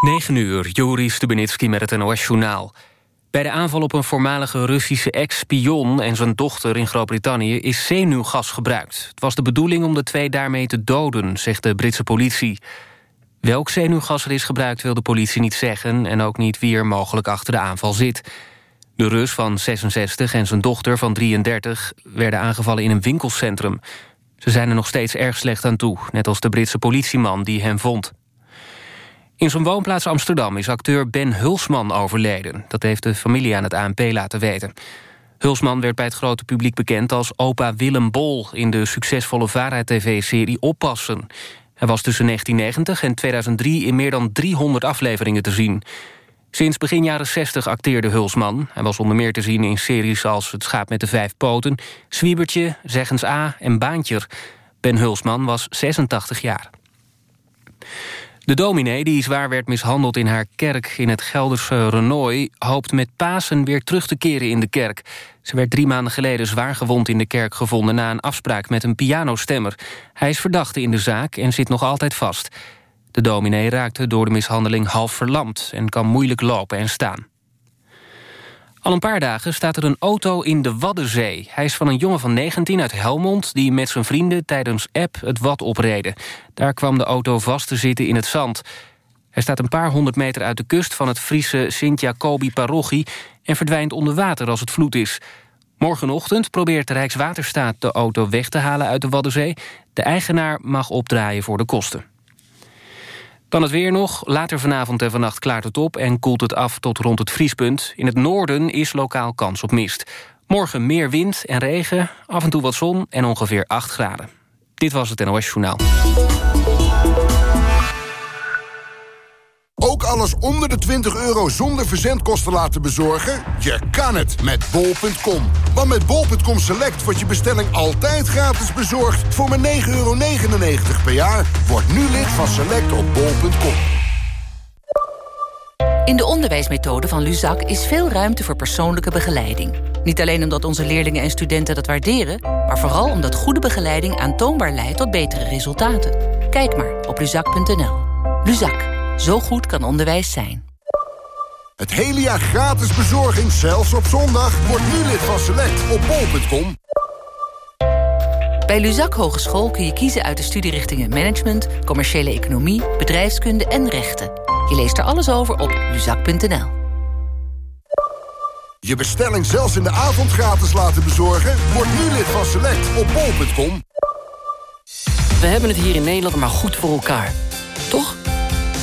9 uur, Joris Stubenitski met het NOS-journaal. Bij de aanval op een voormalige Russische ex-spion en zijn dochter in Groot-Brittannië is zenuwgas gebruikt. Het was de bedoeling om de twee daarmee te doden, zegt de Britse politie. Welk zenuwgas er is gebruikt wil de politie niet zeggen... en ook niet wie er mogelijk achter de aanval zit. De Rus van 66 en zijn dochter van 33 werden aangevallen in een winkelcentrum. Ze zijn er nog steeds erg slecht aan toe, net als de Britse politieman die hen vond. In zijn woonplaats Amsterdam is acteur Ben Hulsman overleden. Dat heeft de familie aan het ANP laten weten. Hulsman werd bij het grote publiek bekend als opa Willem Bol... in de succesvolle VARA-tv-serie Oppassen. Hij was tussen 1990 en 2003 in meer dan 300 afleveringen te zien. Sinds begin jaren 60 acteerde Hulsman. Hij was onder meer te zien in series als Het schaap met de vijf poten... Zwiebertje, Zeggens A en Baantjer. Ben Hulsman was 86 jaar. De dominee, die zwaar werd mishandeld in haar kerk in het Gelderse Renoy... hoopt met Pasen weer terug te keren in de kerk. Ze werd drie maanden geleden zwaar gewond in de kerk gevonden... na een afspraak met een pianostemmer. Hij is verdachte in de zaak en zit nog altijd vast. De dominee raakte door de mishandeling half verlamd... en kan moeilijk lopen en staan. Al een paar dagen staat er een auto in de Waddenzee. Hij is van een jongen van 19 uit Helmond... die met zijn vrienden tijdens app het Wad opreden. Daar kwam de auto vast te zitten in het zand. Hij staat een paar honderd meter uit de kust van het Friese Sint-Jacobi-parochie... en verdwijnt onder water als het vloed is. Morgenochtend probeert de Rijkswaterstaat de auto weg te halen uit de Waddenzee. De eigenaar mag opdraaien voor de kosten. Dan het weer nog. Later vanavond en vannacht klaart het op... en koelt het af tot rond het vriespunt. In het noorden is lokaal kans op mist. Morgen meer wind en regen, af en toe wat zon en ongeveer 8 graden. Dit was het NOS Journaal. Alles onder de 20 euro zonder verzendkosten laten bezorgen? Je kan het met bol.com. Want met bol.com Select wordt je bestelling altijd gratis bezorgd... voor maar 9,99 euro per jaar. Word nu lid van Select op bol.com. In de onderwijsmethode van Luzak is veel ruimte voor persoonlijke begeleiding. Niet alleen omdat onze leerlingen en studenten dat waarderen... maar vooral omdat goede begeleiding aantoonbaar leidt tot betere resultaten. Kijk maar op luzak.nl. Luzak. Zo goed kan onderwijs zijn. Het hele jaar gratis bezorging, zelfs op zondag. Word nu lid van Select op bol.com. Bij Luzak Hogeschool kun je kiezen uit de studierichtingen Management... Commerciële Economie, Bedrijfskunde en Rechten. Je leest er alles over op luzak.nl. Je bestelling zelfs in de avond gratis laten bezorgen? Word nu lid van Select op bol.com. We hebben het hier in Nederland maar goed voor elkaar. Toch?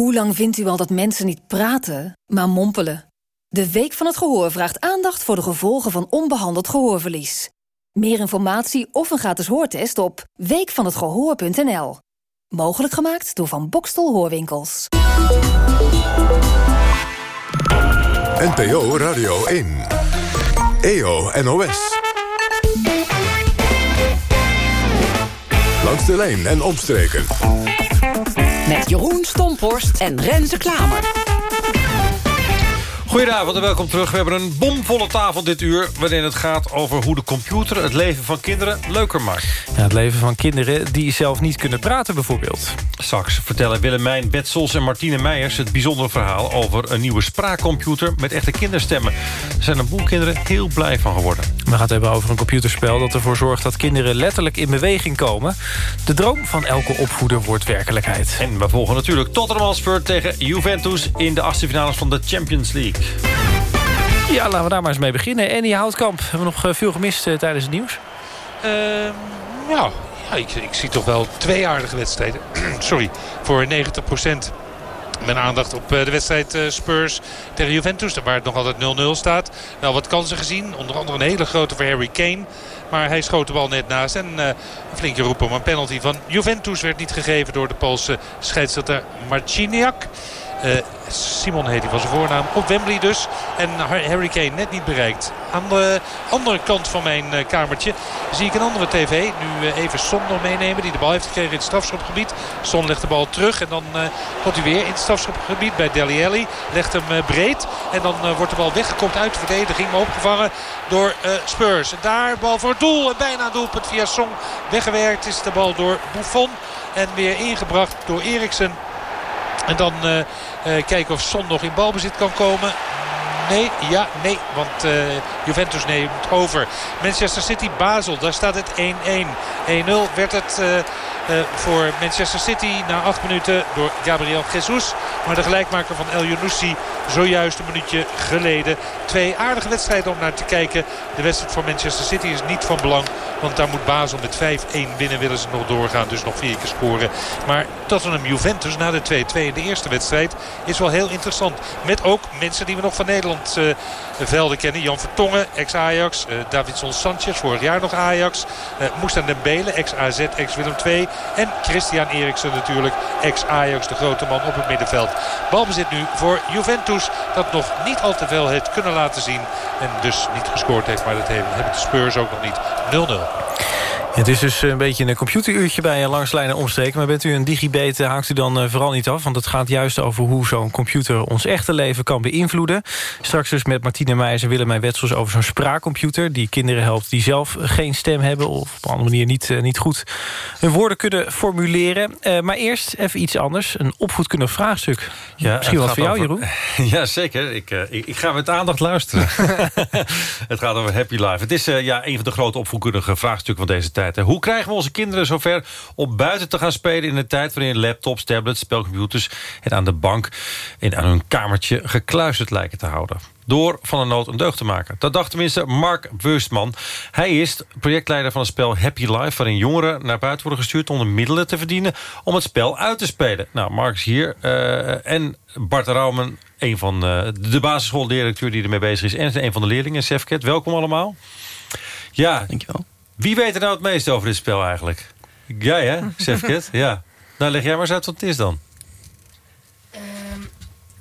Hoe lang vindt u al dat mensen niet praten, maar mompelen? De Week van het Gehoor vraagt aandacht voor de gevolgen van onbehandeld gehoorverlies. Meer informatie of een gratis hoortest op weekvanhetgehoor.nl. Mogelijk gemaakt door Van Bokstel Hoorwinkels. NPO Radio 1. EO NOS. Langs de lijn en omstreken met Jeroen Stomphorst en Renze Klamer. Goedenavond en welkom terug. We hebben een bomvolle tafel dit uur... waarin het gaat over hoe de computer het leven van kinderen leuker maakt. Ja, het leven van kinderen die zelf niet kunnen praten bijvoorbeeld. Straks vertellen Willemijn Betsols en Martine Meijers... het bijzondere verhaal over een nieuwe spraakcomputer met echte kinderstemmen. Er zijn een boel kinderen heel blij van geworden. We gaan het hebben over een computerspel dat ervoor zorgt... dat kinderen letterlijk in beweging komen. De droom van elke opvoeder wordt werkelijkheid. En we volgen natuurlijk Tottenham Hotspur tegen Juventus... in de achtste finales van de Champions League. Ja, laten we daar maar eens mee beginnen. Annie Houtkamp, hebben we nog eh, veel gemist uh, tijdens het nieuws? Nou, ja, ik, ik, zie toch wel twee aardige wedstrijden. Sorry, voor 90% Met aandacht op de wedstrijd Spurs tegen Juventus. Waar het nog altijd 0-0 staat. Wel wat kansen gezien. Onder andere een hele grote voor Harry Kane. Maar hij schoot de bal net naast. En een flinke roep om een penalty van Juventus werd niet gegeven door de Poolse scheidsrechter Marciniak. Uh, Simon heet hij van zijn voornaam. Op Wembley dus. En Harry Kane net niet bereikt. Aan de andere kant van mijn uh, kamertje zie ik een andere tv. Nu uh, even Son nog meenemen. Die de bal heeft gekregen in het strafschopgebied. Son legt de bal terug. En dan komt hij weer in het strafschopgebied bij Deli Alli. Legt hem breed. En dan wordt de bal weggekomen uit de verdediging. Maar opgevangen door Spurs. En daar bal voor het doel. En bijna doelpunt via Son. Weggewerkt is de bal door Buffon. En weer ingebracht door Eriksen. En dan uh, uh, kijken of Son nog in balbezit kan komen. Nee, ja, nee. Want uh, Juventus neemt over. Manchester City, Basel. Daar staat het 1-1. 1-0 werd het uh, uh, voor Manchester City na acht minuten door Gabriel Jesus. Maar de gelijkmaker van El Younousi zojuist een minuutje geleden. Twee aardige wedstrijden om naar te kijken. De wedstrijd voor Manchester City is niet van belang. Want daar moet Basel met 5-1 winnen. Willen ze nog doorgaan. Dus nog vier keer scoren. Maar Tottenham Juventus na de 2-2 in de eerste wedstrijd is wel heel interessant. Met ook mensen die we nog van Nederland uh, velden kennen. Jan Vertongen, ex-Ajax. Uh, Davidson Sanchez, vorig jaar nog Ajax. Uh, Moestan Dembele, ex-AZ, ex-Willem II. En Christian Eriksen natuurlijk, ex-Ajax, de grote man op het middenveld. Balbezit nu voor Juventus. Dat nog niet al te veel heeft kunnen laten zien. En dus niet gescoord heeft. Maar dat hebben de Spurs ook nog niet. 0-0. Het is dus een beetje een computeruurtje bij een langslijnen omsteken. Maar bent u een digibet, haakt u dan eh, vooral niet af. Want het gaat juist over hoe zo'n computer ons echte leven kan beïnvloeden. Straks dus met Martine Meijers en Willemijn Wetsels over zo'n spraakcomputer... die kinderen helpt die zelf geen stem hebben... of op een andere manier niet, niet goed hun woorden kunnen formuleren. Uh, maar eerst even iets anders. Een opvoedkundig vraagstuk. Ja, Misschien wat voor jou, over... Jeroen? Ja, zeker. Ik, ik, ik, ga met aandacht luisteren. het gaat over Happy Life. Het is ja, een van de grote opvoedkundige vraagstukken van deze tijd hoe krijgen we onze kinderen zover om buiten te gaan spelen... in een tijd waarin laptops, tablets, spelcomputers... en aan de bank en aan hun kamertje gekluisterd lijken te houden? door van een nood een deugd te maken. Dat dacht tenminste Mark Wustman. Hij is projectleider van het spel Happy Life... waarin jongeren naar buiten worden gestuurd om de middelen te verdienen... om het spel uit te spelen. Nou, Mark is hier. Uh, en Bart Raumen, een van uh, de basisschooldirecteur die ermee bezig is... en een van de leerlingen, Sefket. Welkom allemaal. Ja, Dankjewel. Wie weet er nou het meeste over dit spel eigenlijk? Jij hè, Sefket? ja. Nou, leg jij maar eens uit wat het is dan. Um,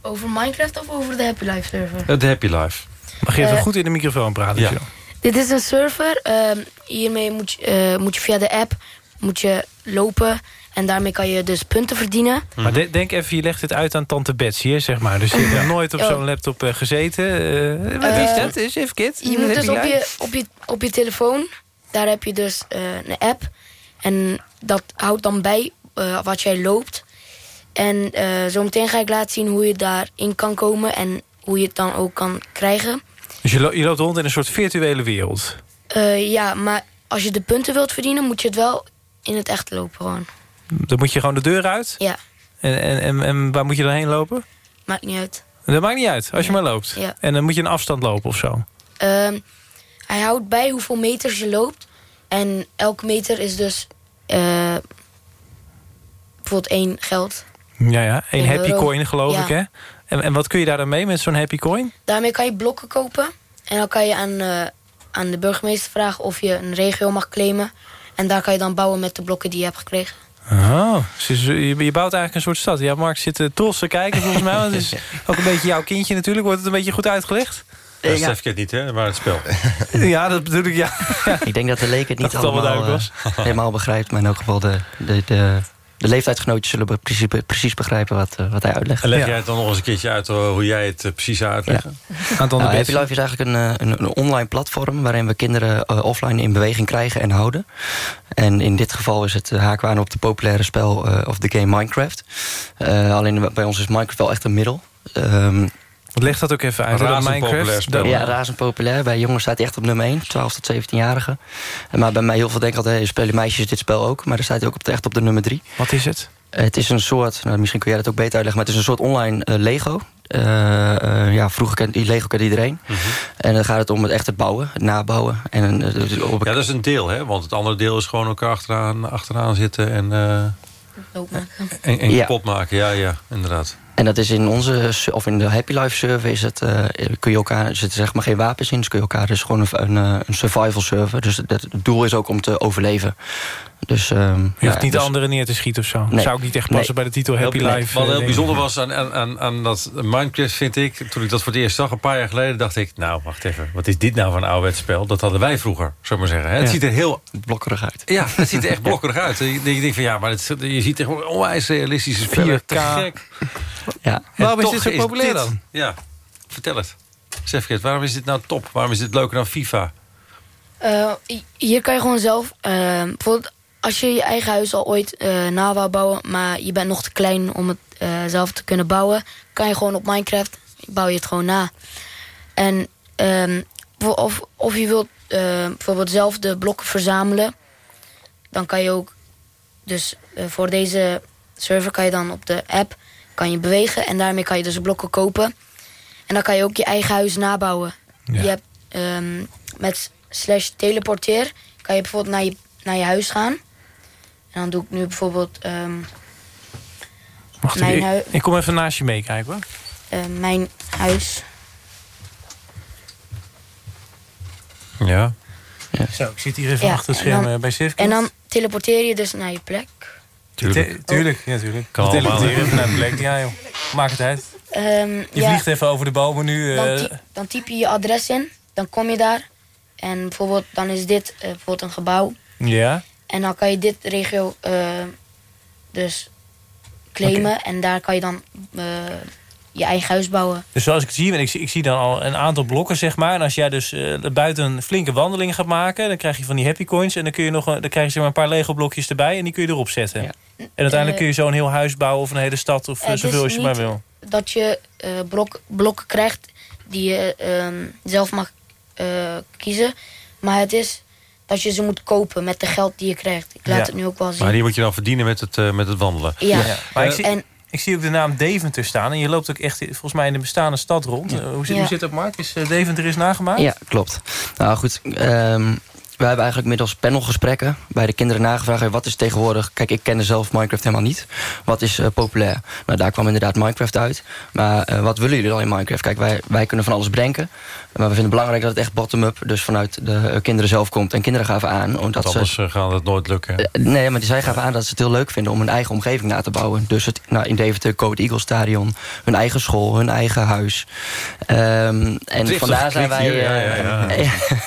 over Minecraft of over de Happy Life server? De Happy Life. Mag je even uh, goed in de microfoon praten? Ja. Dit is een server. Uh, hiermee moet je, uh, moet je via de app moet je lopen... En daarmee kan je dus punten verdienen. Maar de, denk even, je legt het uit aan tante Betsy, zeg maar. Dus je hebt nooit op zo'n laptop uh, gezeten. Uh, wat is dat? Is even kid? Je moet dus op je, op, je, op je telefoon daar heb je dus uh, een app. En dat houdt dan bij uh, wat jij loopt. En uh, zometeen ga ik laten zien hoe je daarin kan komen... en hoe je het dan ook kan krijgen. Dus je, lo je loopt rond in een soort virtuele wereld? ja, maar als je de punten wilt verdienen... moet je het wel in het echt lopen gewoon. Dan moet je gewoon de deur uit? Ja. En, en, en, en waar moet je dan heen lopen? Maakt niet uit. Dat maakt niet uit, als je maar loopt? Ja. En dan moet je een afstand lopen of zo? Ehm, hij houdt bij hoeveel meters je loopt. En elke meter is dus uh, bijvoorbeeld één geld. Ja, ja. Één happy coin geloof ik, hè? En, en wat kun je daar dan mee met zo'n happy coin? Daarmee kan je blokken kopen. En dan kan je aan, uh, aan de burgemeester vragen of je een regio mag claimen. En daar kan je dan bouwen met de blokken die je hebt gekregen. Oh, dus je, je bouwt eigenlijk een soort stad. Ja, Mark zit trots te kijken volgens mij. Want het is ook een beetje jouw kindje natuurlijk. Wordt het een beetje goed uitgelegd? Dat ja. het niet, hè? Maar het spel. ja, dat bedoel ik, ja. ik denk dat de leek het niet dat allemaal, uh, helemaal begrijpt. Maar in elk geval de, de, de, de leeftijdsgenootjes zullen precies, precies begrijpen wat, uh, wat hij uitlegt. En leg jij het dan nog eens een keertje uit hoe jij het uh, precies uitlegt? Ja. Nou, Happy Life is eigenlijk een, een, een, online platform... waarin we kinderen offline in beweging krijgen en houden. En in dit geval is het haakwaarde op de populaire spel of de game Minecraft. alleen bij ons is Minecraft wel echt een middel... Um, Leg dat ook even uit. Razend populair spel. Ja, razend populair. Bij jongens staat hij echt op nummer 1, 12 tot 17-jarigen. Maar bij mij heel veel denken altijd, spelen meisjes dit spel ook. Maar daar staat hij ook op, echt op de nummer 3. Wat is het? Het is een soort, nou, misschien kun jij dat ook beter uitleggen... maar het is een soort online uh, Lego. Uh, uh, ja, vroeger kent die Lego kent iedereen. Mm -hmm. En dan gaat het om het echt het bouwen, het nabouwen. En, op... Ja, dat is een deel, hè? Want het andere deel is gewoon elkaar achteraan, achteraan zitten en... Loop maken. En, en ja. kapot maken, ja, ja, inderdaad. En dat is in onze, of in de Happy Life server is het, uh, kun je elkaar, er zitten zeg maar geen wapens in, dus kun je elkaar, dus gewoon een, een, een survival server. Dus het, doel is ook om te overleven. Dus, um, je hoeft niet dus, de anderen neer te schieten of zo. Nee. Zou ik niet echt passen nee. bij de titel Happy Life. Wat heel bijzonder was aan, aan, aan dat Minecraft, vind ik... toen ik dat voor het eerst zag, een paar jaar geleden... dacht ik, nou, wacht even, wat is dit nou voor een ouderwets spel? Dat hadden wij vroeger, zou maar zeggen. Hè? Het ja. ziet er heel... Blokkerig uit. Ja, het ziet er echt blokkerig uit. Je denkt van, ja, maar het, je ziet er gewoon onwijs realistische spellen. 4K. Te gek. Ja. Waarom is dit zo populair dan? Ja, vertel het. Sefkit, waarom is dit nou top? Waarom is dit leuker dan FIFA? Uh, hier kan je gewoon zelf... Uh, bijvoorbeeld als je je eigen huis al ooit uh, na wou bouwen... maar je bent nog te klein om het uh, zelf te kunnen bouwen... kan je gewoon op Minecraft, bouw je het gewoon na. En um, of, of je wilt uh, bijvoorbeeld zelf de blokken verzamelen... dan kan je ook... Dus voor deze server kan je dan op de app kan je bewegen... en daarmee kan je dus blokken kopen. En dan kan je ook je eigen huis nabouwen. Ja. Je hebt um, met slash teleporteer... kan je bijvoorbeeld naar je, naar je huis gaan... En dan doe ik nu bijvoorbeeld... Um, Wacht mijn ik, ik kom even naast je meekijken hoor. Uh, mijn huis. Ja. ja. Zo, ik zit hier even ja, achter het scherm dan, bij Sifkins. En dan teleporteer je dus naar je plek. Tuurlijk. tuurlijk, ja, tuurlijk. Kan teleporteer even naar de plek. Ja joh, maak het uit. Um, je ja, vliegt even over de bomen nu. Uh, dan, typ, dan typ je je adres in. Dan kom je daar. En bijvoorbeeld, dan is dit uh, bijvoorbeeld een gebouw. Ja. En dan kan je dit regio uh, dus claimen. Okay. En daar kan je dan uh, je eigen huis bouwen. Dus zoals ik het zie, ik, ik zie dan al een aantal blokken, zeg maar. En als jij dus uh, buiten een flinke wandeling gaat maken... dan krijg je van die happy coins. En dan, kun je nog, dan krijg je zeg maar, een paar Lego blokjes erbij. En die kun je erop zetten. Ja. En uiteindelijk kun je zo een heel huis bouwen... of een hele stad of zoveel als je maar wil. dat je blok, blokken krijgt die je zelf mag kiezen. Maar het is dat je ze moet kopen met de geld die je krijgt. Ik laat ja. het nu ook wel zien. Maar die moet je dan verdienen met het, uh, met het wandelen. Ja. ja. Maar ik zie, en, ik zie ook de naam Deventer staan. En je loopt ook echt volgens mij in de bestaande stad rond. Ja. Uh, hoe, zit, hoe zit dat, Mark? Is uh, Deventer is nagemaakt? Ja, klopt. Nou goed, um, we hebben eigenlijk middels panelgesprekken bij de kinderen nagevraagd... wat is tegenwoordig... Kijk, ik kende zelf Minecraft helemaal niet. Wat is uh, populair? Nou, daar kwam inderdaad Minecraft uit. Maar uh, wat willen jullie dan in Minecraft? Kijk, wij, wij kunnen van alles bedenken. Maar we vinden het belangrijk dat het echt bottom-up... dus vanuit de uh, kinderen zelf komt. En kinderen gaven aan... Omdat anders ze, gaat het nooit lukken. nee, maar zij gaven aan dat ze het heel leuk vinden... om hun eigen omgeving na te bouwen. Dus het, nou, in Deventer Code Eagle Stadion. Hun eigen school, hun eigen huis. Um, en vandaar zijn wij... Hier, ja, ja, ja.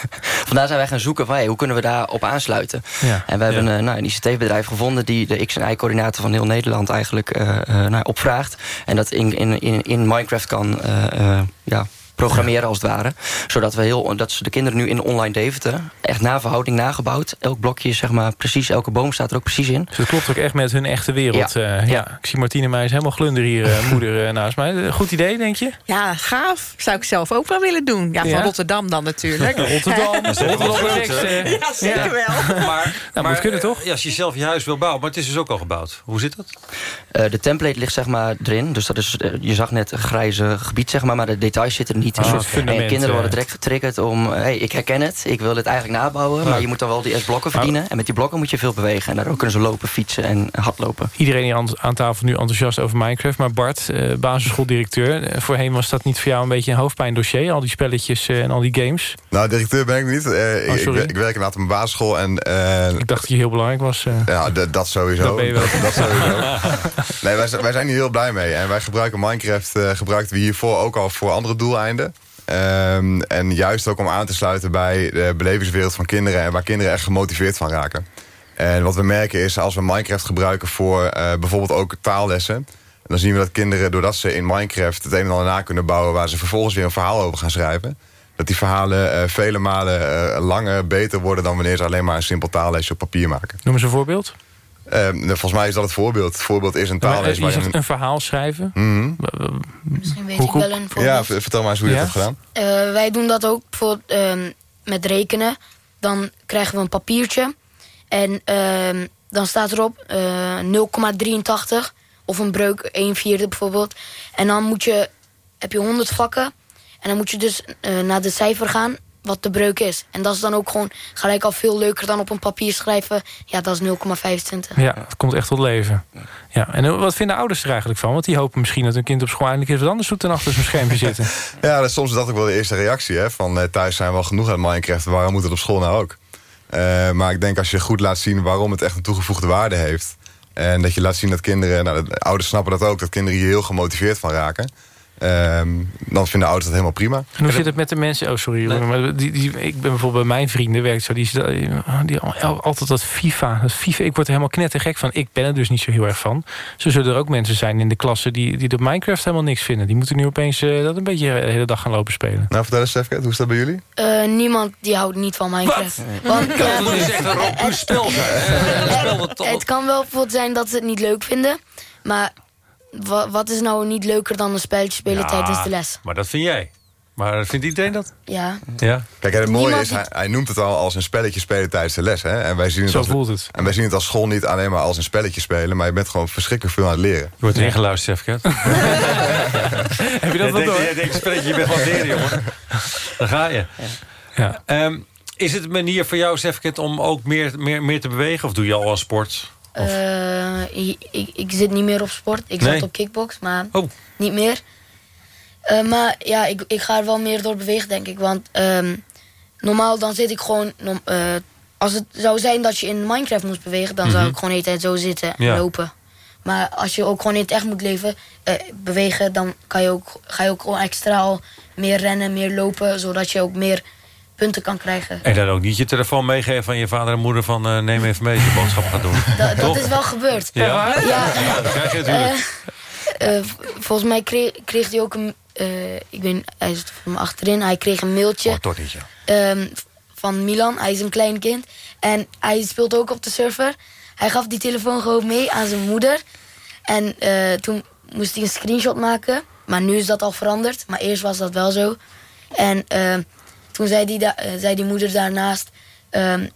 vandaar zijn wij gaan zoeken van... Hoe kunnen we daar op aansluiten. Ja. En we hebben ja. nou, een ICT-bedrijf gevonden... die de X- en Y-coördinaten van heel Nederland eigenlijk uh, uh, nou, opvraagt. En dat in, in, in, in Minecraft kan uh, ja, programmeren als het ware. Zodat we heel, dat ze de kinderen nu in online Deventer... echt na verhouding nagebouwd. Elk blokje is zeg maar precies, elke boom staat er ook precies in. Dus dat klopt ook echt met hun echte wereld. Ja. Uh, ja. Ik zie Martine Meijs helemaal glunder hier, uh, moeder uh, naast mij. Goed idee, denk je? Ja, gaaf. Zou ik zelf ook wel willen doen. Ja, van ja? Rotterdam dan natuurlijk. Rotterdam. Rotterdam ja, zeker wel. Maar, nou, kunnen toch? Als je zelf je huis wil bouwen, maar het is dus ook al gebouwd. Hoe zit dat? de template ligt zeg maar erin. Dus dat is, je zag net een grijze gebied, zeg maar, maar de details zitten er niet in. Ah, en kinderen worden direct getriggerd om... hey, ik herken het, ik wil dit eigenlijk nabouwen... maar je moet dan wel die S-blokken verdienen. En met die blokken moet je veel bewegen. En daardoor kunnen ze lopen, fietsen en hardlopen. Iedereen hier aan, aan tafel nu enthousiast over Minecraft. Maar Bart, uh, basisschooldirecteur... Uh, voorheen was dat niet voor jou een beetje een hoofdpijndossier? Al die spelletjes uh, en al die games? Nou, directeur ben ik niet. oh, ik, ik, ik, werk inderdaad op een basisschool. En, ik dacht dat je heel belangrijk was. Ja, dat sowieso. Dat ben je wel. Dat, dat sowieso. nee, wij, wij, zijn hier heel blij mee. En wij gebruiken Minecraft gebruikten we hiervoor ook al voor andere doeleinden. Um, en juist ook om aan te sluiten bij de belevingswereld van kinderen... en waar kinderen echt gemotiveerd van raken. En wat we merken is, als we Minecraft gebruiken voor uh, bijvoorbeeld ook taallessen... dan zien we dat kinderen, doordat ze in Minecraft het een en ander na kunnen bouwen... waar ze vervolgens weer een verhaal over gaan schrijven... dat die verhalen uh, vele malen uh, langer, beter worden... dan wanneer ze alleen maar een simpel taallesje op papier maken. Noem eens een voorbeeld. Uh, volgens mij is dat het voorbeeld. Het voorbeeld is een taalles. Je zegt een, een verhaal schrijven. Mm -hmm. Misschien weet ik wel een voorbeeld. Ja, vertel maar eens hoe je ja? dat hebt gedaan. Uh, wij doen dat ook bijvoorbeeld uh, met rekenen. Dan krijgen we een papiertje. En ehm, dan staat erop 0,83. Of een breuk 1 vierde bijvoorbeeld. En dan moet je, heb je 100 vakken. En dan moet je dus naar de cijfer gaan. Wat de breuk is. En dat is dan ook gewoon gelijk al veel leuker dan op een papier schrijven. Ja, dat is 0,25. Ja, het komt echt tot leven. Ja, en wat vinden ouders er eigenlijk van? Want die hopen misschien dat hun kind op school eindelijk eens wat anders doet... dan achter zijn schermpje zitten. Ja, dat is soms dat ook wel de eerste reactie. Hè? Van eh, thuis zijn we wel genoeg uit Minecraft, waarom moet het op school nou ook? Eh, maar ik denk als je goed laat zien waarom het echt een toegevoegde waarde heeft... en dat je laat zien dat kinderen, nou, de ouders snappen dat ook... dat kinderen hier heel gemotiveerd van raken... Ehm, dan vinden ouders dat helemaal prima. En hoe zit het met de mensen... Oh, sorry. Nee. Maar die, die, ik ben bijvoorbeeld bij mijn vrienden werkt zo. Die, die, altijd dat FIFA, dat FIFA. Ik word er helemaal knettergek van. Ik ben er dus niet zo heel erg van. Zo zullen er ook mensen zijn in de klasse... die, die de Minecraft helemaal niks vinden. Die moeten nu opeens uh, dat een beetje de hele dag gaan lopen spelen. Nou, vertel eens, Sefket. Hoe is dat bij jullie? Uh, niemand die houdt niet van Minecraft. Wat? Want, echt een robuust spel zijn. Het kan wel bijvoorbeeld zijn dat ze het niet leuk vinden. Maar wat is nou niet leuker dan een spelletje spelen ja, tijdens de les? Maar dat vind jij. Maar vindt iedereen dat? Ja. ja. Kijk, het mooie is, hij, hij, noemt het al als een spelletje spelen tijdens de les. Hè? En wij zien het Zo als, voelt het. En wij zien het als school niet alleen maar als een spelletje spelen... maar je bent gewoon verschrikkelijk veel aan het leren. Je wordt ingeluisterd, Sefket. Heb je dat wel door? Jij denkt, spelletje, je bent gewoon leren, jongen. Dan ga je. Ja. Um, is het een manier voor jou, Sefket, om ook meer, meer, meer te bewegen? Of doe je al aan sport? Uh, ik, ik, ik, zit niet meer op sport. Ik nee. zat op kickbox, maar oh. niet meer. Uh, maar ja, ik, ik ga er wel meer door bewegen, denk ik. Want um, normaal dan zit ik gewoon... Uh, als het zou zijn dat je in Minecraft moest bewegen... dan mm -hmm. zou ik gewoon de hele tijd zo zitten en ja. lopen. Maar als je ook gewoon in het echt moet leven, bewegen... dan kan je ook, ga je ook gewoon extra al meer rennen, meer lopen... zodat je ook meer punten kan krijgen. En dan ook niet je telefoon meegeven van je vader en moeder... van uh, neem even mee als je boodschap gaat doen. dat, dat is wel gebeurd. Ja? Ja, ja dat krijg je natuurlijk. Uh, uh, volgens mij kreeg, kreeg hij ook een... ik ben, hij zit van me achterin. Hij kreeg een mailtje oh, toch niet, um, van Milan. Hij is een klein kind. En hij speelt ook op de server. Hij gaf die telefoon gewoon mee aan zijn moeder. En toen moest hij een screenshot maken. Maar nu is dat al veranderd. Maar eerst was dat wel zo. En toen zei die, da zei die moeder daarnaast... Um,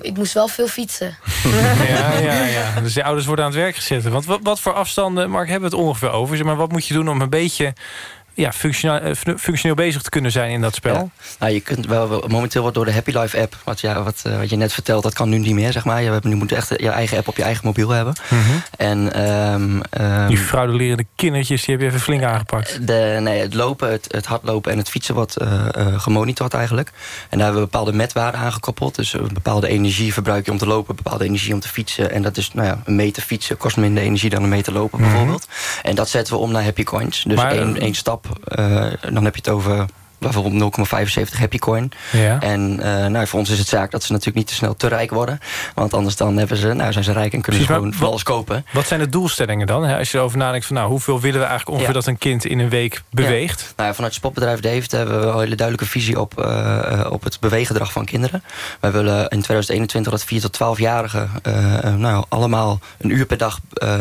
ik moest wel veel fietsen. ja, ja, ja. Dus de ouders worden aan het werk gezet. Want wat, wat voor afstanden, Mark, hebben we het ongeveer over? Zeg maar wat moet je doen om een beetje ja, functioneel, functioneel bezig te kunnen zijn in dat spel? Ja. Nou, je kunt wel, momenteel wordt door de Happy Life app, wat, ja, wat, uh, wat je net vertelt, dat kan nu niet meer, zeg maar. Je, nu moet echt je eigen app op je eigen mobiel hebben. Mm -hmm. En, um, um, die fraudulerende kindertjes, die heb je even flink aangepakt. De, nee, het lopen, het, het hardlopen en het fietsen wordt uh, uh, gemonitord eigenlijk. En daar hebben we bepaalde metwaarden aangekoppeld. Dus een bepaalde energie verbruik je om te lopen, bepaalde energie om te fietsen. En dat is, nou ja, een meter fietsen kost minder energie dan een meter lopen bijvoorbeeld. Mm -hmm. En dat zetten we om naar happy coins. Dus maar, één, één stap dan heb je het over bijvoorbeeld 0,75 happy coin. Ja. En uh, nou, voor ons is het zaak dat ze natuurlijk niet te snel te rijk worden. Want anders dan hebben ze, nou, zijn ze rijk en kunnen ze gewoon alles kopen. Wat zijn de doelstellingen dan? Hè? Als je erover nadenkt van nou, hoeveel willen we eigenlijk ongeveer ja. dat een kind in een week beweegt? Ja. Nou, vanuit het spotbedrijf David hebben we wel een hele duidelijke visie op, uh, op het beweeggedrag van kinderen. Wij willen in 2021 dat 4 tot 12-jarigen uh, nou, allemaal een uur per dag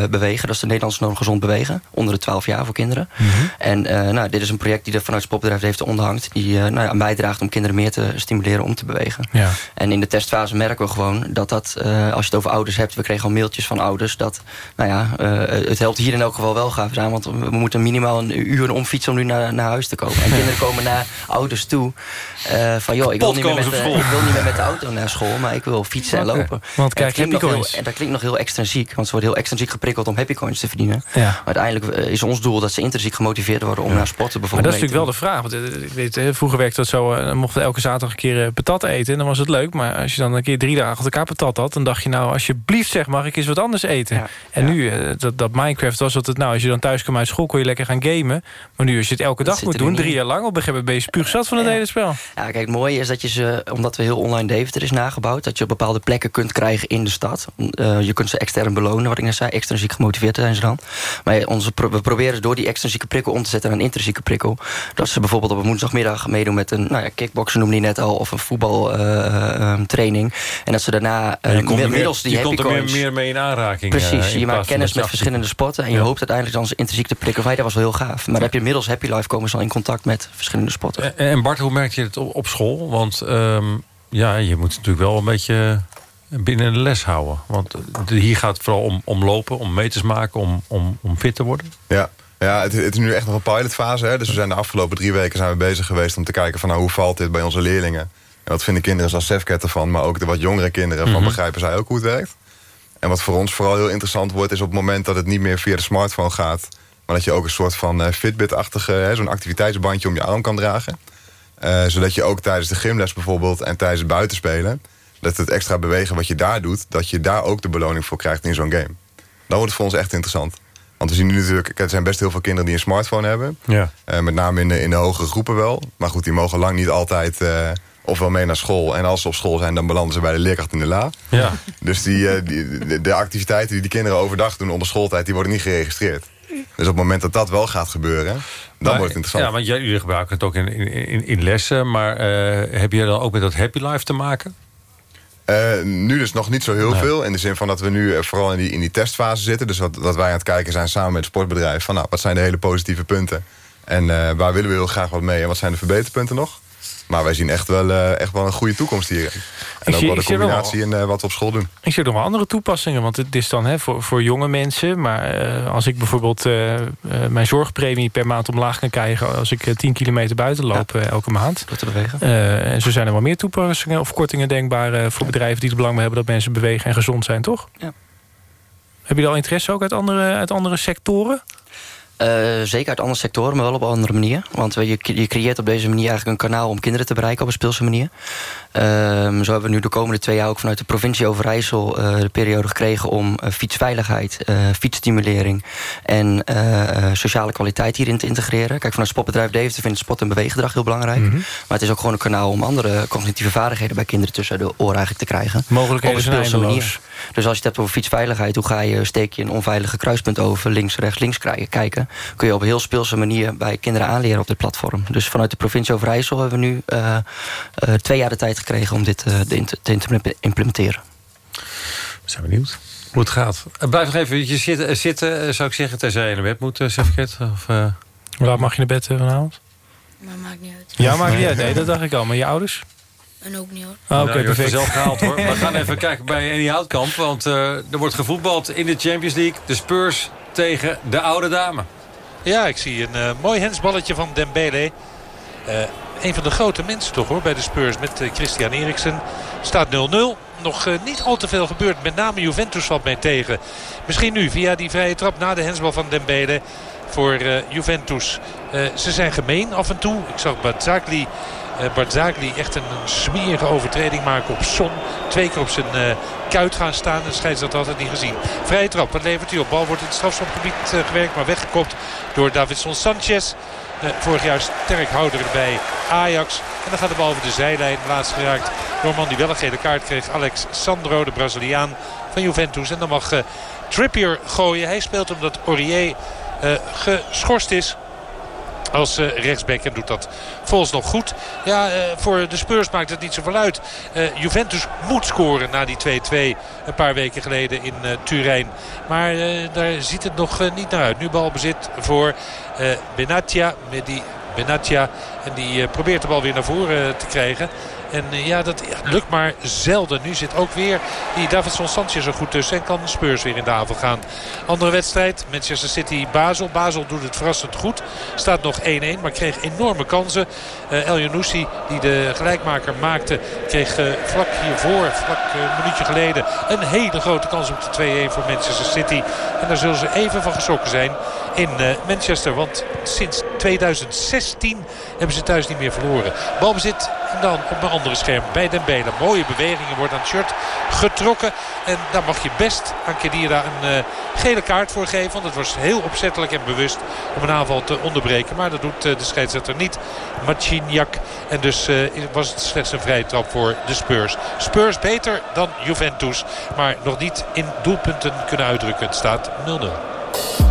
bewegen. Dat is de Nederlandse norm gezond bewegen. Onder de 12 jaar voor kinderen. Mm -hmm. En nou, dit is een project die er vanuit het spotbedrijf heeft Die uh, nou ja, bijdraagt om kinderen meer te stimuleren om te bewegen. Ja. En in de testfase merken we gewoon dat dat, uh, als je het over ouders hebt... we kregen al mailtjes van ouders dat, nou ja, uh, het helpt hier in elk geval wel gaaf aan. Want we moeten minimaal een uur omfietsen om nu naar, naar huis te komen. En kinderen komen naar ouders toe van... joh, ik wil, niet meer met de, ik wil niet meer met de auto naar school, maar ik wil fietsen en lopen. Want kijk, en happy heel, en dat klinkt nog heel extrinsiek, want ze worden heel extrinsiek geprikkeld om happy coins te verdienen. Ja. Maar uiteindelijk is ons doel dat ze intrinsiek gemotiveerd worden om ja. naar sporten bijvoorbeeld Maar dat is natuurlijk wel de vraag, want vroeger werkte dat zo, dan mochten we elke zaterdag een keer patat eten. En dan was het leuk. Maar als je dan een keer drie dagen achter elkaar patat had... dan dacht je nou, alsjeblieft zeg, mag ik eens wat anders eten? Ja, en ja. nu, dat, dat Minecraft was dat het nou... als je dan thuis kwam uit school, kon je lekker gaan gamen. Maar nu, als je het elke dag moet doen, drie jaar lang... op een gegeven moment ben je spuugzat van het hele spel. Ja, kijk, het mooie is dat je ze, omdat we heel online Deventer is nagebouwd... dat je op bepaalde plekken kunt krijgen in de stad. Uh, je kunt ze extern belonen, wat ik net zei. Extrinsiek gemotiveerd zijn ze dan. Maar onze, we proberen door die extrinsieke prikkel om te zetten... naar een intrinsieke prikkel. Dat ze bijvoorbeeld op een woensdagmiddag meedoen met een... Nou ja, kickboksen noemde je net al, of een voetbaltraining. Uh, en dat ze daarna uh, middels meer, die je happy komt er coins... meer, meer mee in aanraking. Precies, uh, je maakt kennis met verschillende sporten... en je ja. hoopt uiteindelijk dan ze intrinsiek te prikken. Hey, dat was wel heel gaaf. Maar dan heb je middels Happy Life komen ze al in contact met verschillende sporten. En, en Bart, hoe merk je het op, op school? Want um, ja, je moet natuurlijk wel een beetje binnen de les houden. Want hier gaat het vooral om, om lopen, om meters maken, om, om, om fit te worden. Ja. Ja, het, het is nu echt nog een pilotfase. Hè? Dus we zijn de afgelopen drie weken zijn we bezig geweest... om te kijken van nou, hoe valt dit bij onze leerlingen. En wat vinden kinderen zoals Sefket ervan... maar ook de wat jongere kinderen van Mhm. begrijpen zij ook hoe het werkt. En wat voor ons vooral heel interessant wordt... is op het moment dat het niet meer via de smartphone gaat... maar dat je ook een soort van eh, Fitbit-achtige... zo'n activiteitsbandje om je arm kan dragen. Eh, zodat je ook tijdens de gymles bijvoorbeeld... en tijdens het buitenspelen... dat het extra bewegen wat je daar doet... dat je daar ook de beloning voor krijgt in zo'n game. Dan wordt het voor ons echt interessant. Want we zien nu natuurlijk... Er zijn best heel veel kinderen die een smartphone hebben. Ja. Eh, met name in de, in de hogere groepen wel. Maar goed, die mogen lang niet altijd... eh, ofwel mee naar school. En als ze op school zijn, dan belanden ze bij de leerkracht in de la. Ja. Dus die, eh, die, de, de activiteiten die die kinderen overdag doen onder schooltijd... die worden niet geregistreerd. Dus op het moment dat dat wel gaat gebeuren... dan Maar- wordt het interessant. Ja, want jullie gebruiken het ook in, in, in, lessen. Maar heb je dan ook met dat Happy Life te maken? Eh, nu dus nog niet zo heel Nee. veel. In de zin van dat we nu eh, vooral in die, in die testfase zitten. Dus wat, wat wij aan het kijken zijn samen met het sportbedrijf... van nou, wat zijn de hele positieve punten? En eh, waar willen we heel graag wat mee? En wat zijn de verbeterpunten nog? Maar wij zien echt wel, eh, echt wel een goede toekomst hier. En ook zie- wel de combinatie in eh, wat we op school doen. Ik zie nog wel andere toepassingen, want het is dan hè, voor, voor jonge mensen. Maar eh, als ik bijvoorbeeld mijn zorgpremie per maand omlaag kan krijgen... als ik eh, 10 kilometer buiten loop elke maand. Door te bewegen. Eh, en zo zijn er wel meer toepassingen of kortingen denkbaar... eh, voor bedrijven die er belang bij hebben dat mensen bewegen en gezond zijn, toch? Ja. Heb je al interesse ook uit andere, uit andere sectoren? Eh, zeker uit andere sectoren, maar wel op een andere manier. Want je, je creëert op deze manier eigenlijk een kanaal om kinderen te bereiken op een speelse manier. Ehm, zo hebben we nu de komende twee jaar ook vanuit de provincie Overijssel eh, de periode gekregen om eh, fietsveiligheid, fietsstimulering en sociale kwaliteit hierin te integreren. Kijk, vanuit het sportbedrijf Deventer vindt sport en beweeggedrag heel belangrijk. Mhm. Maar het is ook gewoon een kanaal om andere cognitieve vaardigheden bij kinderen tussen de oren eigenlijk te krijgen. Mogelijkheden op een zijn speelse eindeloos. manier. Dus als je het hebt over fietsveiligheid, hoe ga je, steek je een onveilige kruispunt over, links, rechts, links krijgen, kun je op een heel speelse manier bij kinderen aanleren op dit platform. Dus vanuit de provincie Overijssel hebben we nu eh, eh, twee jaar de tijd gekregen om dit eh, te, te implementeren. We zijn benieuwd hoe het gaat. Blijf nog even zitten, zitten zou ik zeggen, tenzij je naar bed moet, Sefket. Of, eh, laat mag je naar bed vanavond? Maar maakt niet uit. Ja, maakt niet uit. Nee, dat dacht ik al. Maar je ouders? En ook niet hoor. Ah, Oké, nou, wordt perfect. vanzelf gehaald hoor. We gaan even kijken bij Annie Houtkamp. Want eh, er wordt gevoetbald in de Champions League. De Spurs tegen de oude dame. Ja, ik zie een eh, mooi hensballetje van Dembele. Eh een van de grote mensen toch hoor bij de Spurs met eh, Christian Eriksen. Staat 0-0. Nog niet al te veel gebeurd. Met name Juventus valt mij tegen. Misschien nu via die vrije trap na de hensbal van Dembele voor Juventus. Ze zijn gemeen af en toe. Ik zag Barzagli, eh Barzagli echt een, smerige overtreding maken op Son. Twee keer op zijn eh, kuit gaan staan. De scheidsrechter had het niet gezien. Vrije trap, wat levert hij op? Bal wordt in het strafschopgebied eh, gewerkt, maar weggekopt door Davidson Sanchez. Eh, vorig jaar sterk houder bij Ajax. En dan gaat de bal over de zijlijn. Laatst geraakt door man die wel een gele kaart kreeg. Alex Sandro, de Braziliaan van Juventus. En dan mag eh, Trippier gooien. Hij speelt omdat Aurier eh, geschorst is als eh, rechtsback en doet dat volgens nog goed. Ja, eh, voor de Spurs maakt het niet zoveel uit. Eh, Juventus moet scoren na die 2-2 een paar weken geleden in Turijn. Maar daar ziet het nog niet naar uit. Nu balbezit voor Benatia. Met die Benatia. En die probeert de bal weer naar voren te krijgen. En eh, ja, dat lukt maar zelden. Nu zit ook weer die Davidson Sanchez er goed tussen. En kan Spurs weer in de avond gaan. Andere wedstrijd. Manchester City-Basel. Basel doet het verrassend goed. Staat nog 1-1. Maar kreeg enorme kansen. Uh, El Yanoussi die de gelijkmaker maakte. Kreeg uh, vlak hiervoor, vlak een minuutje geleden. Een hele grote kans op de 2-1 voor Manchester City. En daar zullen ze even van geschrokken zijn in Manchester. Want sinds 2016 hebben ze thuis niet meer verloren. Balbezit en dan op een andere scherm bij Dembele. Mooie bewegingen wordt aan het shirt getrokken. En daar mag je best aan Kedira een uh, gele kaart voor geven. Want het was heel opzettelijk en bewust om een aanval te onderbreken. Maar dat doet uh, de scheidsrechter niet. Macignac. En dus uh, was het slechts een vrije trap voor de Spurs. Spurs beter dan Juventus. Maar nog niet in doelpunten kunnen uitdrukken. Het staat 0-0.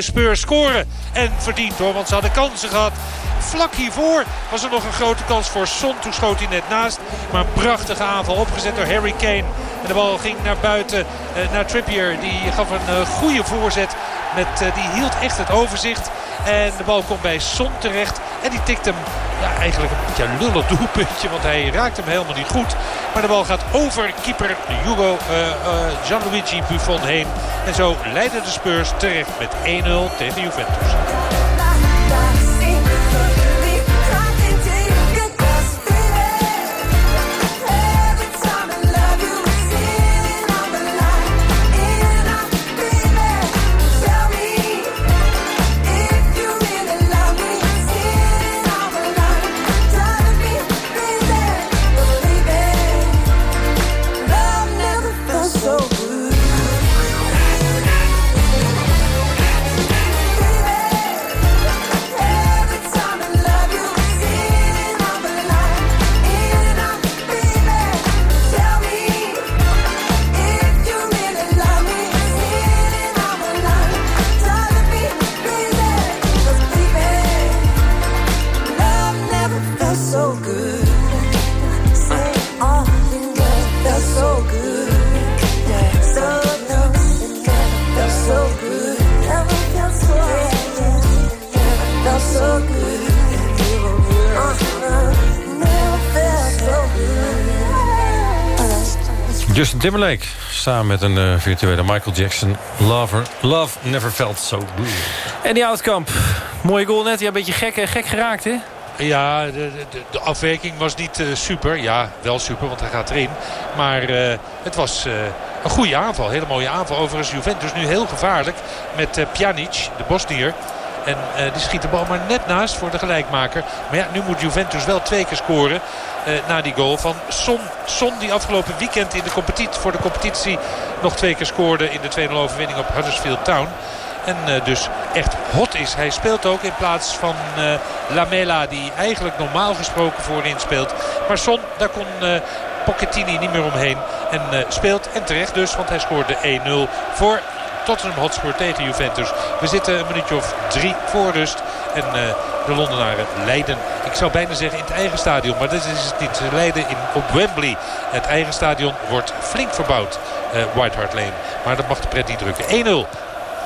De Spurs scoren. En verdiend hoor, want ze hadden kansen gehad. Vlak hiervoor was er nog een grote kans voor Son. Toen schoot hij net naast. Maar een prachtige aanval opgezet door Harry Kane. En de bal ging naar buiten, eh, naar Trippier. Die gaf een uh, goede voorzet. Met, uh, die hield echt het overzicht. En de bal komt bij Son terecht. En die tikt hem ja, eigenlijk een beetje een lullig doelpuntje. Want hij raakt hem helemaal niet goed. Maar de bal gaat over keeper Hugo uh, uh, Gianluigi Buffon heen. En zo leiden de Spurs terecht met 1-0 tegen Juventus. Timberlake. Samen met een uh, virtuele Michael Jackson. Lover. Love never felt so good. En die Oudkamp. Mooie goal net. Ja, een beetje gek, gek geraakt, hè? Ja, de, de, de afwerking was niet uh, super. Ja, wel super, want hij gaat erin. Maar uh, het was uh, een goede aanval. Hele mooie aanval. Overigens Juventus nu heel gevaarlijk. Met Pjanic, de Bosnier. En uh, die schiet de bal maar net naast voor de gelijkmaker. Maar ja, nu moet Juventus wel twee keer scoren. Uh, na die goal van Son. Son die afgelopen weekend in de competitie, voor de competitie nog twee keer scoorde in de 2-0 overwinning op Huddersfield Town. En uh, dus echt hot is. Hij speelt ook in plaats van uh, Lamela die eigenlijk normaal gesproken voorin speelt. Maar Son, daar kon uh, Pochettini niet meer omheen. En speelt en terecht dus, want hij scoorde 1-0 voor Tottenham Hotspur tegen Juventus. We zitten een minuutje of drie voor rust. En uh, de Londenaren leiden, ik zou bijna zeggen in het eigen stadion. Maar dit is het niet. Ze leiden in, op Wembley. Het eigen stadion wordt flink verbouwd. Uh, White Hart Lane. Maar dat mag de pret niet drukken. 1-0.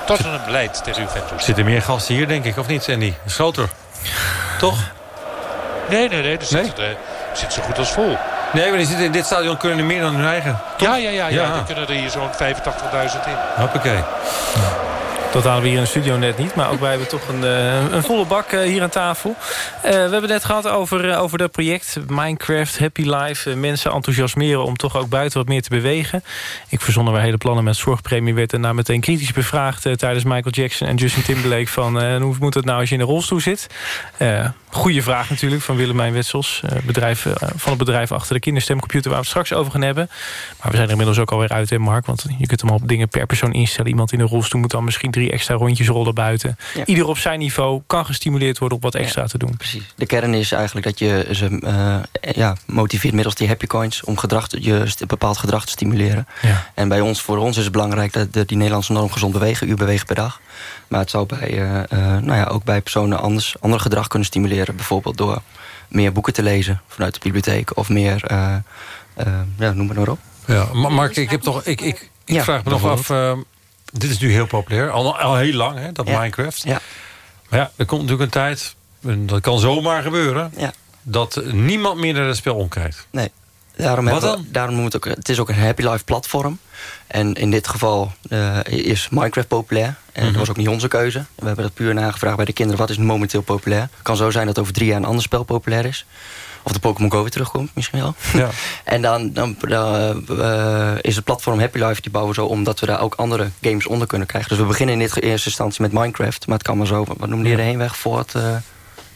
Tottenham leidt tegen Juventus. Er zitten meer gasten hier denk ik, of niet Sandy? Schoter. Toch? Nee, nee, nee. Er zit, nee? Uh, zit zo goed als vol. Nee, maar die zitten in dit stadion kunnen er meer dan hun eigen. Ja, ja, ja, ja, ja. Dan kunnen er hier zo'n 85.000 in. Hoppakee. Dat halen we hier in de studio net niet. Maar ook wij hebben toch een, uh, een volle bak uh, hier aan tafel. Uh, we hebben net gehad over, over dat project Minecraft, Happy Life. mensen enthousiasmeren om toch ook buiten wat meer te bewegen. Ik verzon er hele plannen met zorgpremie. Werd daarna meteen kritisch bevraagd tijdens Michael Jackson en Justin Timberlake. Van hoe moet het nou als je in een rolstoel zit? Goeie vraag natuurlijk van Willemijn Wetsels. bedrijf, van het bedrijf achter de kinderstemcomputer waar we het straks over gaan hebben. Maar we zijn er inmiddels ook alweer uit, hè Mark? Want je kunt hem op dingen per persoon instellen. Iemand in een rolstoel moet dan misschien drie extra rondjes rollen buiten. Ja. Ieder op zijn niveau kan gestimuleerd worden om wat extra ja, te doen. Precies. De kern is eigenlijk dat je ze uh, ja, motiveert middels die happy coins... om gedrag, je bepaald gedrag te stimuleren. Ja. En bij ons, voor ons is het belangrijk dat de, die Nederlandse norm gezond bewegen... uur bewegen per dag. Maar het zou bij, uh, uh, nou ja, ook bij personen anders, ander gedrag kunnen stimuleren. Bijvoorbeeld door meer boeken te lezen vanuit de bibliotheek... of meer, ja, noem maar, maar op. Ja, Mark, ik, heb toch, ik, ik, ik vraag me nog af... Dit is nu heel populair. Al, al heel lang, hè, dat ja. Minecraft. Ja. Maar ja, er komt natuurlijk een tijd... en dat kan zomaar gebeuren... Ja. dat niemand meer naar het spel omkijkt. Nee. Daarom Wat dan? We, daarom moet het, ook, het is ook een Happy Life platform. En in dit geval uh, is Minecraft populair. En mm -hmm. dat was ook niet onze keuze. We hebben dat puur nagevraagd bij de kinderen. Wat is momenteel populair? Het kan zo zijn dat over drie jaar een ander spel populair is. Of de Pokémon Go weer terugkomt, misschien wel. Ja. en dan, dan, uh, is het platform Happy Life, die bouwen we zo om... dat we daar ook andere games onder kunnen krijgen. Dus we beginnen in dit eerste instantie met Minecraft. Maar het kan maar zo, wat noemde je de heenweg? Fort, uh,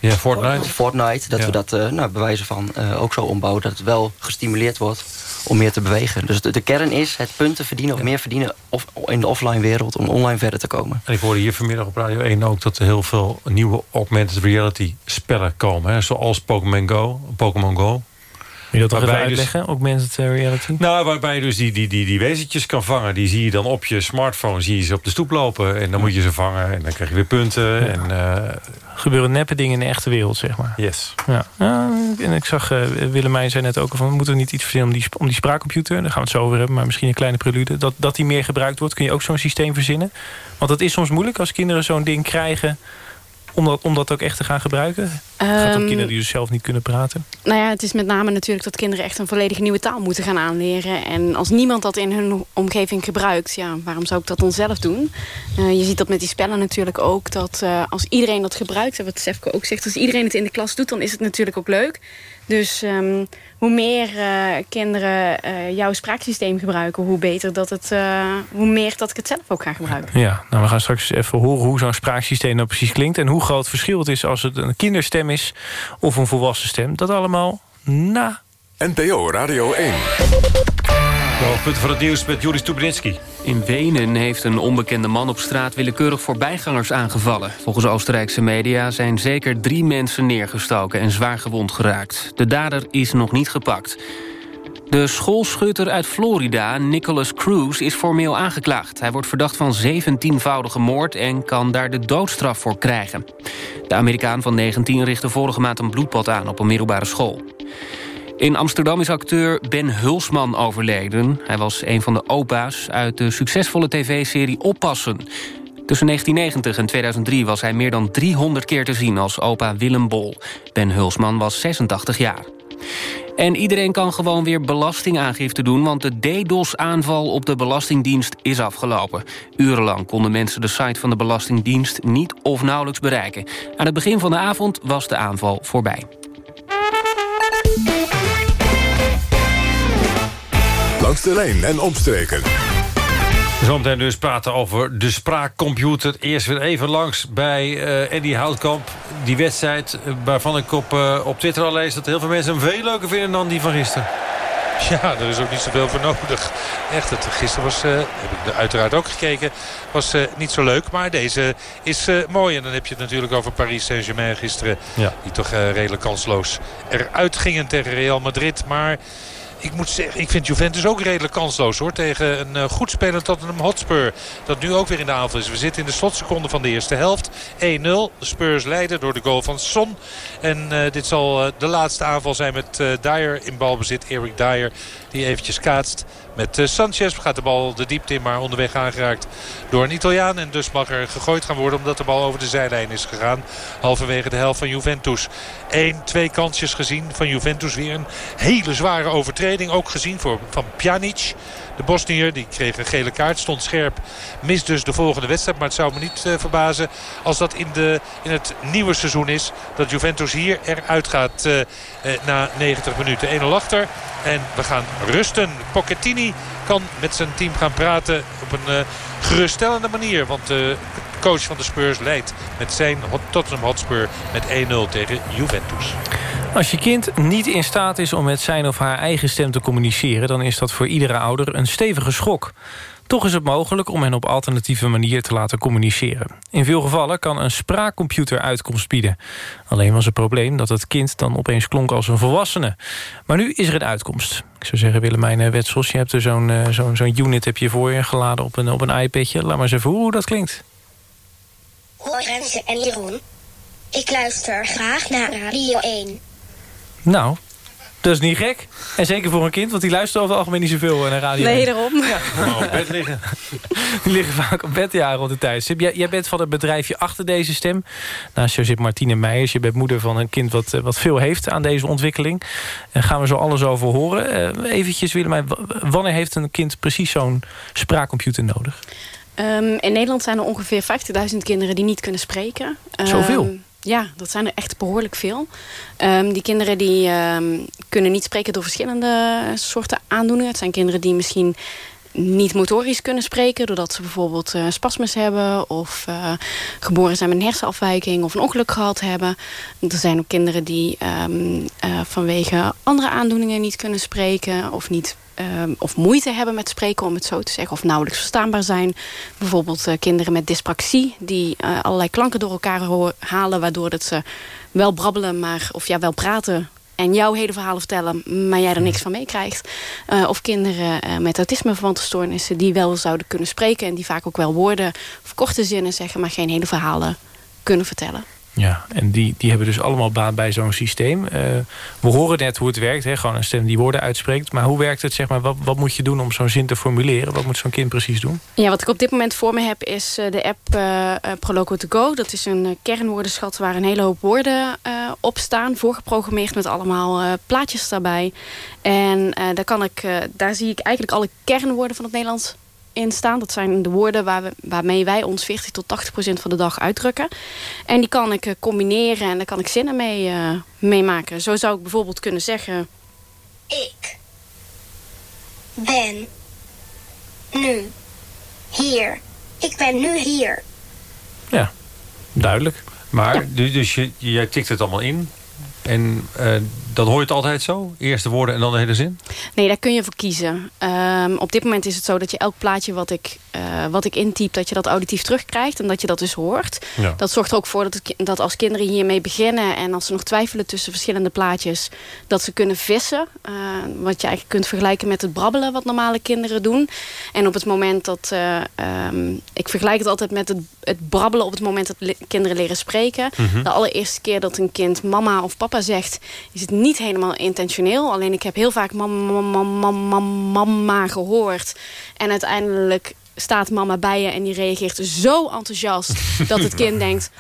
ja, Fortnite. Fortnite, dat ja. we dat uh, nou, bewijzen van uh, ook zo ombouwen... dat het wel gestimuleerd wordt om meer te bewegen. Dus de, de kern is het punten verdienen of meer verdienen... Of in de offline wereld om online verder te komen. En ik hoorde hier vanmiddag op Radio 1 ook... dat er heel veel nieuwe augmented reality spellen komen. Hè? Zoals Pokémon Go. Pokémon Go. Wil je dat toch even Waarbij dus- uitleggen, augmented eh, reality? Nou, waarbij je dus die, die, die, die wezentjes kan vangen. Die zie je dan op je smartphone, zie je ze op de stoep lopen. En dan moet je ze vangen en dan krijg je weer punten. En, eh, Gebeuren neppe dingen in de echte wereld, zeg maar. yes. Ja. en ik zag, uh, Willemijn zei net ook al van... moeten we niet iets verzinnen om die, om die spraakcomputer... daar gaan we het zo over hebben, maar misschien een kleine prelude... dat, dat die meer gebruikt wordt. Kun je ook zo'n systeem verzinnen? Want dat is soms moeilijk als kinderen zo'n ding krijgen... Om dat, om dat ook echt te gaan gebruiken? Het gaat om Ehm, kinderen die dus zelf niet kunnen praten. Nou ja, het is met name natuurlijk dat kinderen echt een volledig nieuwe taal moeten gaan aanleren. En als niemand dat in hun omgeving gebruikt, ja, waarom zou ik dat dan zelf doen? Eh, je ziet dat met die spellen natuurlijk ook, dat eh, als iedereen dat gebruikt, en wat Sefke ook zegt, als iedereen het in de klas doet, dan is het natuurlijk ook leuk. Dus ehm, hoe meer eh, kinderen eh, jouw spraaksysteem gebruiken, hoe beter dat het, eh, hoe meer dat ik het zelf ook ga gebruiken. Ja, nou we gaan straks even horen hoe zo'n spraaksysteem nou precies klinkt... en hoe groot verschil het is als het een kinderstem is of een volwassen stem. Dat allemaal na... NPO Radio 1. De hoofdpunten van het nieuws met Joris Stubrinski. In Wenen heeft een onbekende man op straat willekeurig voorbijgangers aangevallen. Volgens Oostenrijkse media zijn zeker drie mensen neergestoken en zwaar gewond geraakt. De dader is nog niet gepakt. De schoolschutter uit Florida, Nicholas Cruz, is formeel aangeklaagd. Hij wordt verdacht van 17-voudige moord en kan daar de doodstraf voor krijgen. De Amerikaan van 19 richtte vorige maand een bloedbad aan op een middelbare school. In Amsterdam is acteur Ben Hulsman overleden. Hij was een van de opa's uit de succesvolle tv-serie Oppassen. Tussen 1990 en 2003 was hij meer dan 300 keer te zien als opa Willem Bol. Ben Hulsman was 86 jaar. En iedereen kan gewoon weer belastingaangifte doen... want de DDoS-aanval op de Belastingdienst is afgelopen. Urenlang konden mensen de site van de Belastingdienst niet of nauwelijks bereiken. Aan het begin van de avond was de aanval voorbij. Langs de lijn en omstreken. Zometeen dus praten over de spraakcomputer. Eerst weer even langs bij eh Eddie Houtkamp. Die wedstrijd eh, waarvan ik op, eh, op Twitter al lees... dat heel veel mensen hem veel leuker vinden dan die van gisteren. Ja, er is ook niet zoveel voor nodig. Echt, het gisteren was, eh, heb ik er uiteraard ook gekeken, was eh, niet zo leuk. Maar deze is eh, mooi. En dan heb je het natuurlijk over Paris Saint-Germain gisteren. Ja. Die toch redelijk kansloos eruit gingen tegen Real Madrid. Maar ik moet zeggen, ik vind Juventus ook redelijk kansloos hoor. Tegen een eh, goed spelend Tottenham Hotspur. Dat nu ook weer in de aanval is. We zitten in de slotseconde van de eerste helft. 1-0. De Spurs leiden door de goal van Son. En eh, dit zal eh, de laatste aanval zijn met Dyer in balbezit. Eric Dyer die eventjes kaatst. Met eh, Sanchez gaat de bal de diepte in, maar onderweg aangeraakt door een Italiaan. En dus mag er gegooid gaan worden omdat de bal over de zijlijn is gegaan. Halverwege de helft van Juventus. Eén, twee kansjes gezien van Juventus. Weer een hele zware overtreding. Ook gezien voor, van Pjanic. De Bosnier die kreeg een gele kaart, stond scherp. Mist dus de volgende wedstrijd. Maar het zou me niet eh, verbazen als dat in, de, in het nieuwe seizoen is. Dat Juventus hier eruit gaat eh, eh, na 90 minuten. 1-0 achter. En we gaan rusten. Pochettini kan met zijn team gaan praten op een geruststellende manier. Want coach van de Spurs leidt met zijn Tottenham Hotspur met 1-0 tegen Juventus. Als je kind niet in staat is om met zijn of haar eigen stem te communiceren... dan is dat voor iedere ouder een stevige schok. Toch is het mogelijk om hen op alternatieve manier te laten communiceren. In veel gevallen kan een spraakcomputer uitkomst bieden. Alleen was het probleem dat het kind dan opeens klonk als een volwassene. Maar nu is er een uitkomst. Ik zou zeggen, Willemijn eh, Wetsels, je hebt er zo'n eh, zo'n zo'n unit heb je voor je geladen op een, op een iPadje. Laat maar eens even hoe dat klinkt. Hoi Renze en Jeroen. Ik luister graag naar Radio 1. Nou, dat is niet gek. En zeker voor een kind, want die luistert over het algemeen niet zoveel eh, naar radio. Nee, daarom. Ja. Oh, op bed liggen. Die liggen vaak op bed ja, rond de tijdstip. Jij, jij bent van het bedrijfje achter deze stem. Naast jou zit Martine Meijers. Je bent moeder van een kind wat, eh, wat veel heeft aan deze ontwikkeling. Daar gaan we zo alles over horen. Uh, eventjes, Willemijn, wanneer heeft een kind precies zo'n spraakcomputer nodig? Ehm, in Nederland zijn er ongeveer 50.000 kinderen die niet kunnen spreken. Zoveel? Ehm, ja, dat zijn er echt behoorlijk veel. Ehm, die kinderen die kunnen niet spreken door verschillende soorten aandoeningen. Het zijn kinderen die misschien niet motorisch kunnen spreken... doordat ze bijvoorbeeld uh, spasmus hebben... of uh, geboren zijn met een hersenafwijking of een ongeluk gehad hebben. Er zijn ook kinderen die um, uh, vanwege andere aandoeningen niet kunnen spreken... of niet Um, of moeite hebben met spreken, om het zo te zeggen, of nauwelijks verstaanbaar zijn. Bijvoorbeeld uh, kinderen met dyspraxie, die uh, allerlei klanken door elkaar halen, waardoor dat ze wel brabbelen, maar, of ja, wel praten, en jouw hele verhalen vertellen... maar jij er niks van meekrijgt. Uh, of kinderen met autismeverwante stoornissen... die wel zouden kunnen spreken... en die vaak ook wel woorden of korte zinnen zeggen... maar geen hele verhalen kunnen vertellen. Ja, en die, die hebben dus allemaal baat bij zo'n systeem. Uh, we horen net hoe het werkt, hè? gewoon een stem die woorden uitspreekt. Maar hoe werkt het, zeg maar, wat, wat moet je doen om zo'n zin te formuleren? Wat moet zo'n kind precies doen? Ja, wat ik op dit moment voor me heb is uh, de app uh, Proloco to go. Dat is een kernwoordenschat waar een hele hoop woorden op staan. Voorgeprogrammeerd met allemaal plaatjes daarbij. En daar, kan ik, daar zie ik eigenlijk alle kernwoorden van het Nederlands in staan. Dat zijn de woorden waar we, waarmee wij ons 40 tot 80 procent van de dag uitdrukken. En die kan ik uh, combineren en daar kan ik zinnen mee, uh, mee maken. Zo zou ik bijvoorbeeld kunnen zeggen... Ik ben nu hier. Ik ben nu hier. Ja, duidelijk. Maar ja. dus je, jij tikt het allemaal in. En uh, dan hoor je het altijd zo? Eerste woorden en dan de hele zin? Nee, daar kun je voor kiezen. Um, op dit moment is het zo dat je elk plaatje wat ik, uh, wat ik intyp... dat je dat auditief terugkrijgt en dat je dat dus hoort. Ja. Dat zorgt er ook voor dat, het, dat als kinderen hiermee beginnen... en als ze nog twijfelen tussen verschillende plaatjes... dat ze kunnen vissen. Uh, wat je eigenlijk kunt vergelijken met het brabbelen... wat normale kinderen doen. En op het moment dat... Um, ik vergelijk het altijd met het, het brabbelen... op het moment dat kinderen leren spreken. Mm -hmm. De allereerste keer dat een kind mama of papa zegt... is het niet niet helemaal intentioneel. Alleen ik heb heel vaak mama, mama, mama, mama gehoord. En uiteindelijk staat mama bij je en die reageert zo enthousiast... dat het kind denkt,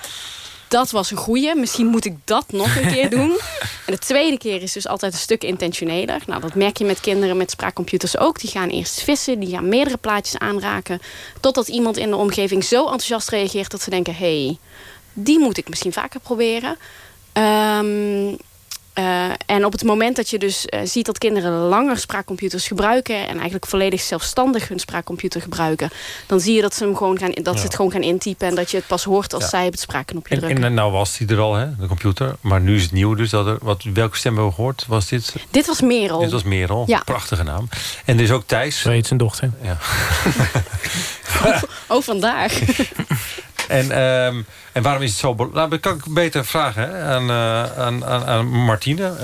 dat was een goeie. Misschien moet ik dat nog een keer doen. En de tweede keer is dus altijd een stuk intentioneler. Nou, dat merk je met kinderen met spraakcomputers ook. Die gaan eerst vissen, die gaan meerdere plaatjes aanraken. Totdat iemand in de omgeving zo enthousiast reageert... dat ze denken, hé, hey, die moet ik misschien vaker proberen. Um, uh, en op het moment dat je dus uh, ziet dat kinderen langer spraakcomputers gebruiken... en eigenlijk volledig zelfstandig hun spraakcomputer gebruiken... dan zie je dat ze, hem gewoon gaan, dat ja. ze het gewoon gaan intypen... en dat je het pas hoort als ja. zij op het spraakknopje en, drukken. En nou was die er al, hè, de computer. Maar nu is het nieuw, dus dat er, wat, welke stem hebben we gehoord? Was dit? Dit was Merel. Dit was Merel, ja. prachtige naam. En er is ook Thijs. Zo heet zijn dochter. Ja. oh, oh, vandaar. En, um, en waarom is het zo... Nou, dat kan ik beter vragen hè, aan, aan, aan, Martine,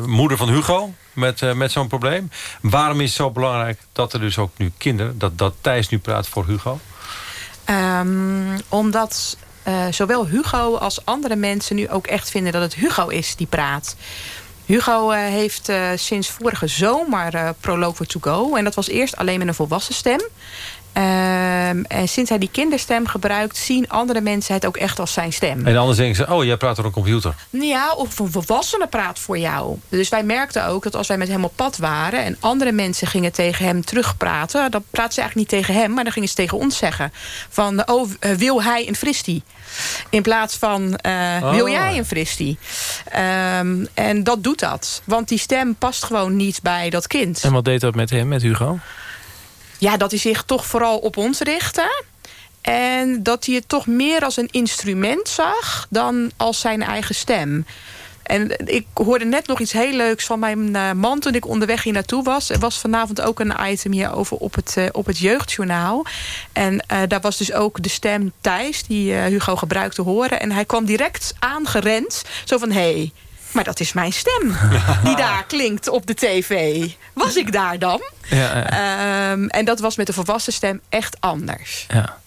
uh, moeder van Hugo... met, uh, met zo'n probleem. Waarom is het zo belangrijk dat er dus ook nu kinderen... dat, dat Thijs nu praat voor Hugo? Um, omdat zowel Hugo als andere mensen nu ook echt vinden... dat het Hugo is die praat. Hugo heeft sinds vorige zomer Prologue to Go. En dat was eerst alleen met een volwassen stem. Um, en sinds hij die kinderstem gebruikt... zien andere mensen het ook echt als zijn stem. En anders denken ze, oh, jij praat door een computer. Ja, of een volwassene praat voor jou. Dus wij merkten ook dat als wij met hem op pad waren... en andere mensen gingen tegen hem terugpraten... dan praten ze eigenlijk niet tegen hem, maar dan gingen ze tegen ons zeggen. Van, oh, wil hij een fristie? In plaats van, uh, oh. wil jij een fristie? Um, en dat doet dat. Want die stem past gewoon niet bij dat kind. En wat deed dat met hem, met Hugo? Ja, dat hij zich toch vooral op ons richtte. En dat hij het toch meer als een instrument zag... dan als zijn eigen stem. En ik hoorde net nog iets heel leuks van mijn uh, man... toen ik onderweg hier naartoe was. Er was vanavond ook een item hierover op het, uh, op het jeugdjournaal. En uh, daar was dus ook de stem Thijs... die Hugo gebruikte horen. En hij kwam direct aangerend. Zo van, hé, hey, maar dat is mijn stem die daar klinkt op de tv. Was ik daar dan? Ja. Um, en dat was met de volwassen stem echt anders. Ja.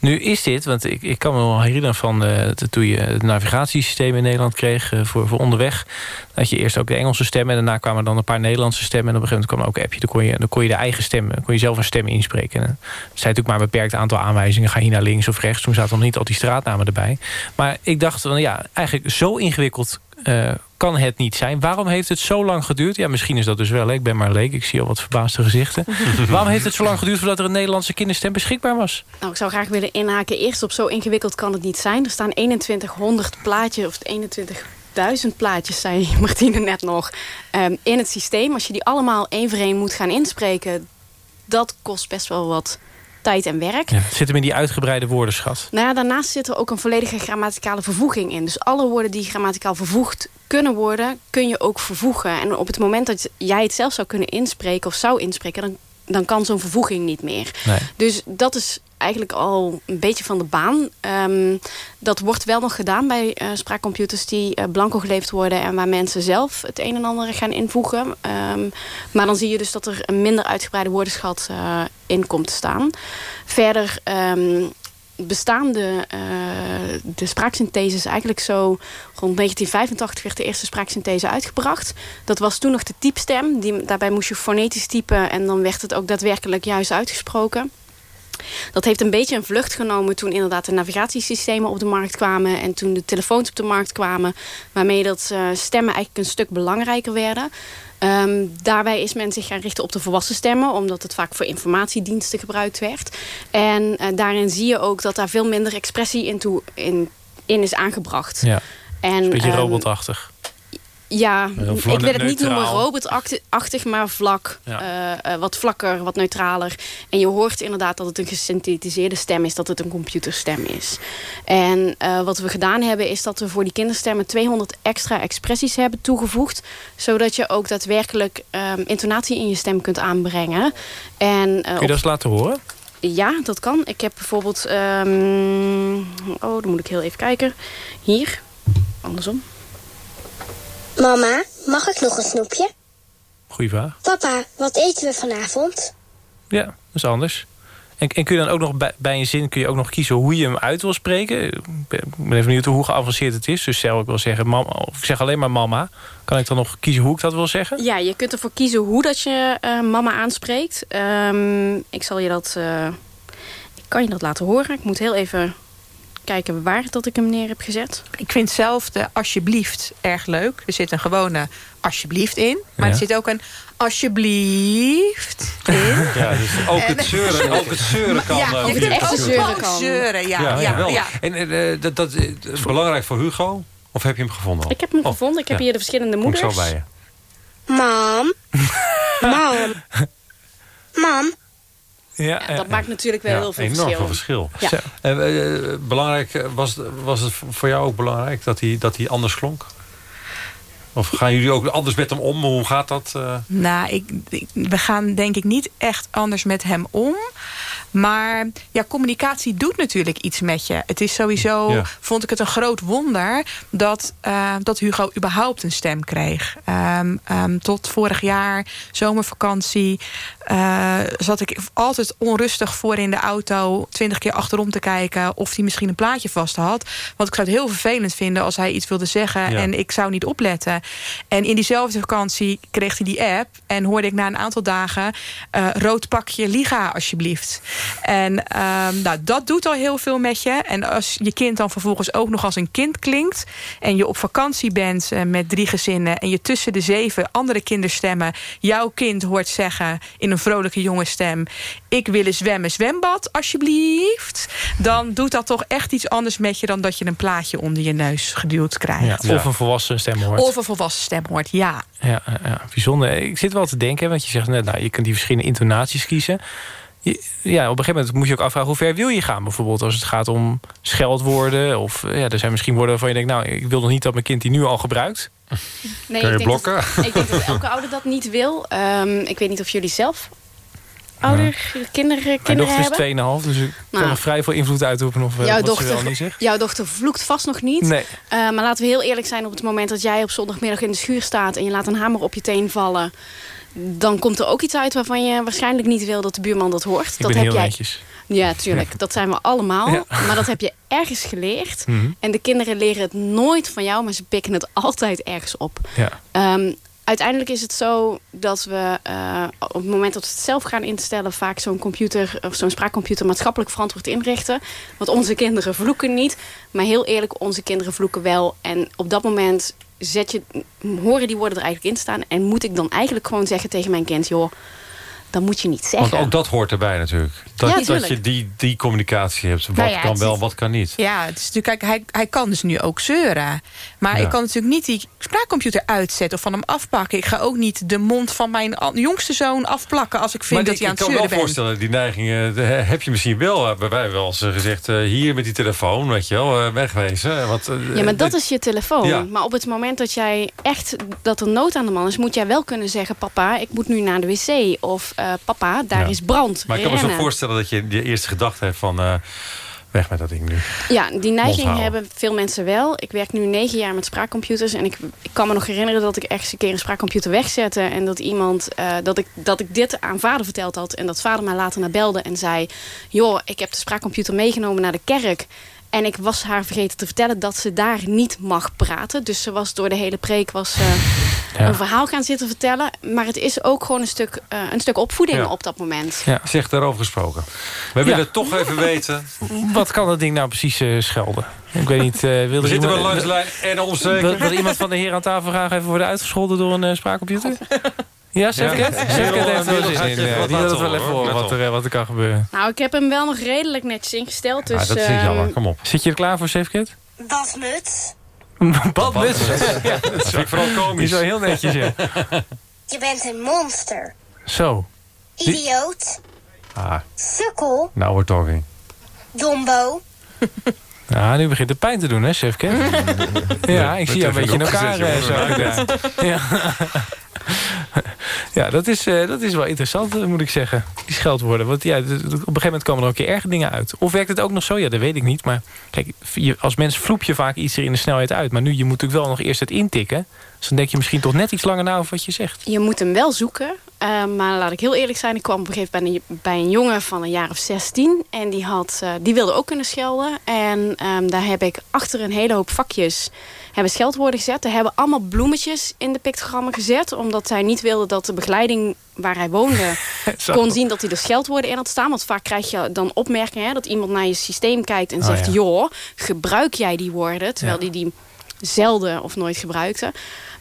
Nu is dit, want ik, ik kan me wel herinneren van uh, toen je het navigatiesysteem in Nederland kreeg uh, voor, voor onderweg. Dat je eerst ook de Engelse stem en daarna kwamen dan een paar Nederlandse stemmen. En op een gegeven moment kwam ook een appje. Dan kon je, dan kon je de eigen stem, kon je zelf een stem inspreken. En er zijn natuurlijk maar een beperkt aantal aanwijzingen. Ga hier naar links of rechts. Toen zaten nog niet al die straatnamen erbij. Maar ik dacht van ja, eigenlijk zo ingewikkeld uh, kan het niet zijn. Waarom heeft het zo lang geduurd? Ja, misschien is dat dus wel. Hè? Ik ben maar leek. Ik zie al wat verbaasde gezichten. Waarom heeft het zo lang geduurd voordat er een Nederlandse kinderstem beschikbaar was? Nou, ik zou graag willen inhaken. Eerst op zo ingewikkeld kan het niet zijn. Er staan 2100 plaatjes of 21 duizend plaatjes, zei Martine net nog, um, in het systeem. Als je die allemaal één voor één moet gaan inspreken... dat kost best wel wat tijd en werk. Ja, zit hem in die uitgebreide woordenschat? Nou ja, daarnaast zit er ook een volledige grammaticale vervoeging in. Dus alle woorden die grammaticaal vervoegd kunnen worden, kun je ook vervoegen. En op het moment dat jij het zelf zou kunnen inspreken of zou inspreken... dan, dan kan zo'n vervoeging niet meer. Nee. Dus dat is eigenlijk al een beetje van de baan. Ehm, dat wordt wel nog gedaan bij uh, spraakcomputers die uh, blanco geleverd worden... en waar mensen zelf het een en ander gaan invoegen. Um, maar dan zie je dus dat er een minder uitgebreide woordenschat uh, in komt te staan. Verder um, bestaan de, de spraaksyntheses eigenlijk zo... rond 1985 werd de eerste spraaksynthese uitgebracht. Dat was toen nog de typstem. Die, daarbij moest je fonetisch typen en dan werd het ook daadwerkelijk juist uitgesproken. Dat heeft een beetje een vlucht genomen toen inderdaad de navigatiesystemen op de markt kwamen. En toen de telefoons op de markt kwamen. Waarmee dat uh, stemmen eigenlijk een stuk belangrijker werden. Um, daarbij is men zich gaan richten op de volwassen stemmen. Omdat het vaak voor informatiediensten gebruikt werd. En uh, daarin zie je ook dat daar veel minder expressie in, toe, in, in is aangebracht. Ja, en, een beetje um, robotachtig. Ja, ik wil het niet noemen robotachtig, maar vlak. Ja. Uh, uh, wat vlakker, wat neutraler. En je hoort inderdaad dat het een gesynthetiseerde stem is. Dat het een computerstem is. En uh, wat we gedaan hebben is dat we voor die kinderstemmen 200 extra expressies hebben toegevoegd. Zodat je ook daadwerkelijk um, intonatie in je stem kunt aanbrengen. En, Kun je dat eens laten horen? Ja, dat kan. Ik heb bijvoorbeeld... Um, oh, dan moet ik heel even kijken. Hier, andersom. Mama, mag ik nog een snoepje? Goeie vraag. Papa, wat eten we vanavond? Ja, dat is anders. En, en kun je dan ook nog bij, bij een zin kun je ook nog kiezen hoe je hem uit wil spreken? Ik ben even benieuwd hoe geavanceerd het is. Dus stel ik wil zeggen mama, of ik zeg alleen maar mama. Kan ik dan nog kiezen hoe ik dat wil zeggen? Ja, je kunt ervoor kiezen hoe dat je uh, mama aanspreekt. Um, ik zal je dat... Uh, ik kan je dat laten horen. Ik moet heel even kijken waar dat ik hem neer heb gezet. Ik vind zelf de alsjeblieft erg leuk. Er zit een gewone alsjeblieft in. Maar ja. er zit ook een alsjeblieft in. Ja, dus ook het zeuren, ook het zeuren kan. Ja, ook het echte zeuren kan. Zeuren, ja. ja, ja, ja. En uh, dat, dat, is belangrijk voor Hugo? Of heb je hem gevonden? Al? Ik heb hem oh, gevonden. Ik heb hier de verschillende moeders. Kom zo bij je. Mam. Mam. Mam. Ja, ja, dat uh, maakt natuurlijk wel ja, heel veel enorm verschil. Veel verschil. Ja. Uh, uh, belangrijk, was, was het voor jou ook belangrijk dat hij, dat hij anders klonk? Of gaan jullie ook anders met hem om? Hoe gaat dat? Nou, ik, ik, we gaan denk ik niet echt anders met hem om. Maar ja, communicatie doet natuurlijk iets met je. Het is sowieso, ja. vond ik het een groot wonder... dat, uh, dat Hugo überhaupt een stem kreeg. Um, um, tot vorig jaar, zomervakantie... Uh, zat ik altijd onrustig voor in de auto... twintig keer achterom te kijken of hij misschien een plaatje vast had. Want ik zou het heel vervelend vinden als hij iets wilde zeggen... Ja. en ik zou niet opletten. En in diezelfde vakantie kreeg hij die app... en hoorde ik na een aantal dagen... Uh, rood pakje, liga alsjeblieft. En um, nou, dat doet al heel veel met je. En als je kind dan vervolgens ook nog als een kind klinkt... en je op vakantie bent uh, met drie gezinnen... en je tussen de zeven andere kinderstemmen... jouw kind hoort zeggen in een vrolijke jonge stem... ik wil een zwemmen zwembad, alsjeblieft... dan doet dat toch echt iets anders met je... dan dat je een plaatje onder je neus geduwd krijgt. Ja, of een volwassen stem hoort. Of een volwassen stem hoort, ja. Ja, ja, bijzonder. Ik zit wel te denken, want je zegt net... Nou, je kunt die verschillende intonaties kiezen ja, op een gegeven moment moet je ook afvragen... hoe ver wil je gaan bijvoorbeeld als het gaat om scheldwoorden... of ja, er zijn misschien woorden waarvan je denkt... nou, ik wil nog niet dat mijn kind die nu al gebruikt. Nee, Kun je ik blokken? Denk dat, ik denk dat elke ouder dat niet wil. Um, ik weet niet of jullie zelf ouder, ja. kinderen, kinderen Mijn dochter is 2,5, dus ik nou. kan er vrij veel invloed uitoefenen of jouw wat dochter, ze wel niet zegt. Jouw dochter vloekt vast nog niet. Nee. Uh, maar laten we heel eerlijk zijn op het moment dat jij op zondagmiddag in de schuur staat... en je laat een hamer op je teen vallen dan komt er ook iets uit waarvan je waarschijnlijk niet wil dat de buurman dat hoort. Ik dat heb jij. netjes. Ja, tuurlijk. Ja. Dat zijn we allemaal. Ja. Maar dat heb je ergens geleerd. Mm -hmm. En de kinderen leren het nooit van jou, maar ze pikken het altijd ergens op. Ja. Um, uiteindelijk is het zo dat we uh, op het moment dat we het zelf gaan instellen... vaak zo'n computer of zo'n spraakcomputer maatschappelijk verantwoord inrichten. Want onze kinderen vloeken niet. Maar heel eerlijk, onze kinderen vloeken wel. En op dat moment zet je, horen die woorden er eigenlijk in staan... en moet ik dan eigenlijk gewoon zeggen tegen mijn kind... joh, dan moet je niet zeggen. Want ook dat hoort erbij natuurlijk. Dat, ja, dat je die, die communicatie hebt. Wat nou ja, kan wel, is, wat kan niet. Ja, het is natuurlijk, kijk, hij, hij kan dus nu ook zeuren. Maar ja. ik kan natuurlijk niet die spraakcomputer uitzetten of van hem afpakken. Ik ga ook niet de mond van mijn jongste zoon afplakken... als ik vind maar dat hij aan het zeuren bent. Ik kan me wel voorstellen, die neigingen heb je misschien wel... bij wij wel eens gezegd, uh, hier met die telefoon, weet je wel, wegwezen. Want, ja, maar dat is je telefoon. Ja. Maar op het moment dat jij echt, dat er nood aan de man is... moet jij wel kunnen zeggen, papa, ik moet nu naar de wc. Of eh, papa, daar Ja. is brand. Maar ik kan me zo voorstellen dat je de eerste gedachte hebt van... eh, weg met dat ding nu. Ja, die neiging hebben veel mensen wel. Ik werk nu negen jaar met spraakcomputers. En ik, ik kan me nog herinneren dat ik echt een keer een spraakcomputer wegzette. En dat iemand, eh, dat, ik, dat ik dit aan vader verteld had. En dat vader mij later naar belde en zei... joh, ik heb de spraakcomputer meegenomen naar de kerk. En ik was haar vergeten te vertellen dat ze daar niet mag praten. Dus ze was door de hele preek was, eh, Ja. een verhaal gaan zitten vertellen. Maar het is ook gewoon een stuk, eh, een stuk opvoeding Ja. op dat moment. Ja. Zeg daarover gesproken. We willen toch even weten... Wat kan dat ding nou precies eh, schelden? Ik weet niet. eh wil We zitten iemand- wel langs de lijn en omstreken. Wil, wil iemand van de heer aan tafel graag even worden uitgescholden door een spraakcomputer? Ja, Sefket? Ja. Sefket heeft er wel zin in. Die wil het wel even horen, wat er, wat er kan gebeuren. Nou, ik heb hem wel nog redelijk netjes ingesteld. Dus, Ja, dat is niet ehm, jammer. Kom op. Zit je er klaar voor, Sefket? Badmuts, Badmuts. Ja, dat is vind ik vooral komisch. Die is wel heel netjes, ja. je bent een monster. Zo. Idioot, Ah, sukkel, now we're talking. dombo. Ja, nu begint het pijn te doen, hè, Sefket? ja, ik zie jou een beetje in elkaar. eh, zo. Ja. Ja. Dat is, eh, dat is wel interessant, eh, moet ik zeggen. Die scheldwoorden. Want ja, op een gegeven moment komen er ook keer erge dingen uit. Of werkt het ook nog zo? Ja, dat weet ik niet. Maar kijk, als mens vloep je vaak iets er in de snelheid uit. Maar nu, je moet natuurlijk wel nog eerst het intikken. Dus dan denk je misschien toch net iets langer na over wat je zegt. Je moet hem wel zoeken. Eh, maar laat ik heel eerlijk zijn. Ik kwam op een gegeven moment bij een, jongen van een jaar of 16. En die, had, die wilde ook kunnen schelden. En ehm, daar heb ik achter een hele hoop vakjes hebben scheldwoorden gezet. Er hebben allemaal bloemetjes in de pictogrammen gezet. Omdat zij niet wilden dat de begeleiding waar hij woonde... Zo. kon zien dat hij er scheldwoorden in had staan. Want vaak krijg je dan opmerkingen... Hè, dat iemand naar je systeem kijkt en Oh, zegt... ja. joh, gebruik jij die woorden? Terwijl Ja. hij die zelden of nooit gebruikte.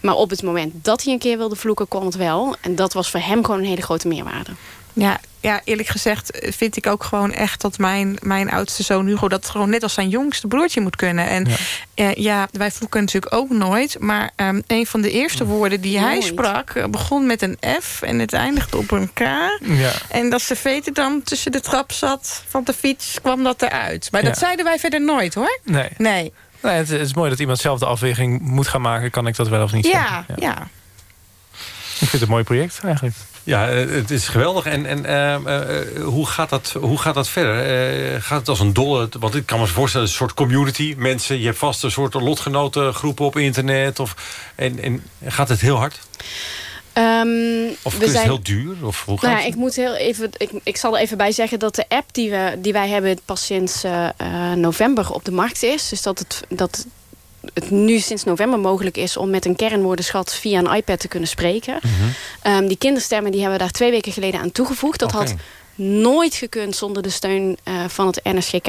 Maar op het moment dat hij een keer wilde vloeken, kon het wel. En dat was voor hem gewoon een hele grote meerwaarde. Ja, ja, eerlijk gezegd eh, vind ik ook gewoon echt dat mijn, mijn oudste zoon Hugo... dat gewoon net als zijn jongste broertje moet kunnen. En ja, ja wij vloeken natuurlijk ook nooit. Maar ehm, een van de eerste woorden die hij sprak... eh, begon met een F en het eindigde op een K. Ja. En dat de dan tussen de trap zat van de fiets, kwam dat eruit. Maar Ja. dat zeiden wij verder nooit, hoor. Nee. Nee. Nee, het, het is mooi dat iemand zelf de afweging moet gaan maken. Kan ik dat wel of niet Ja, zeggen? ja. Ik vind het een mooi project eigenlijk. Ja, eh, het is geweldig. En, en eh, eh, hoe, gaat dat, hoe gaat dat verder? Gaat het als een dolle... Want ik kan me voorstellen, een soort community. Mensen, je hebt vast een soort lotgenotengroepen op internet. Of, en, en gaat het heel hard? Ehm, Of we is het zijn- heel duur? Of hoe gaat Nou ja, het? ik, moet heel even, ik, ik zal er even bij zeggen dat de app die, we, die wij hebben pas sinds november op de markt is. Dus dat het, dat het nu sinds november mogelijk is om met een kernwoordenschat via een iPad te kunnen spreken. Mhm. Ehm, die kinderstemmen die hebben we daar twee weken geleden aan toegevoegd. Dat had nooit gekund zonder de steun eh, van het NSGK.